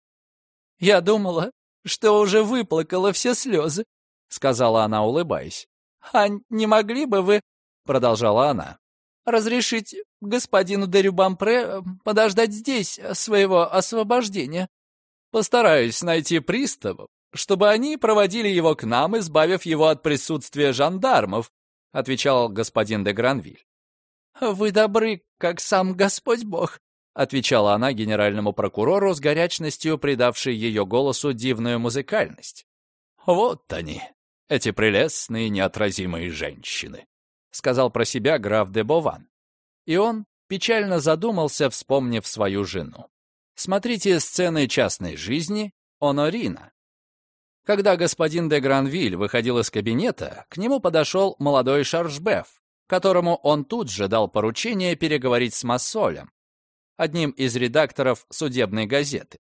«Я думала, что уже выплакала все слезы», — сказала она, улыбаясь. «А не могли бы вы, — продолжала она, — разрешить господину де Рюбампре э, подождать здесь своего освобождения?» «Постараюсь найти приставов, чтобы они проводили его к нам, избавив его от присутствия жандармов», — отвечал господин де Гранвиль. «Вы добры, как сам Господь Бог», — отвечала она генеральному прокурору с горячностью, придавшей ее голосу дивную музыкальность. «Вот они, эти прелестные неотразимые женщины», — сказал про себя граф де Бован. И он печально задумался, вспомнив свою жену. Смотрите сцены частной жизни Онорина. Когда господин де Гранвиль выходил из кабинета, к нему подошел молодой Шаржбеф, которому он тут же дал поручение переговорить с Массолем, одним из редакторов судебной газеты.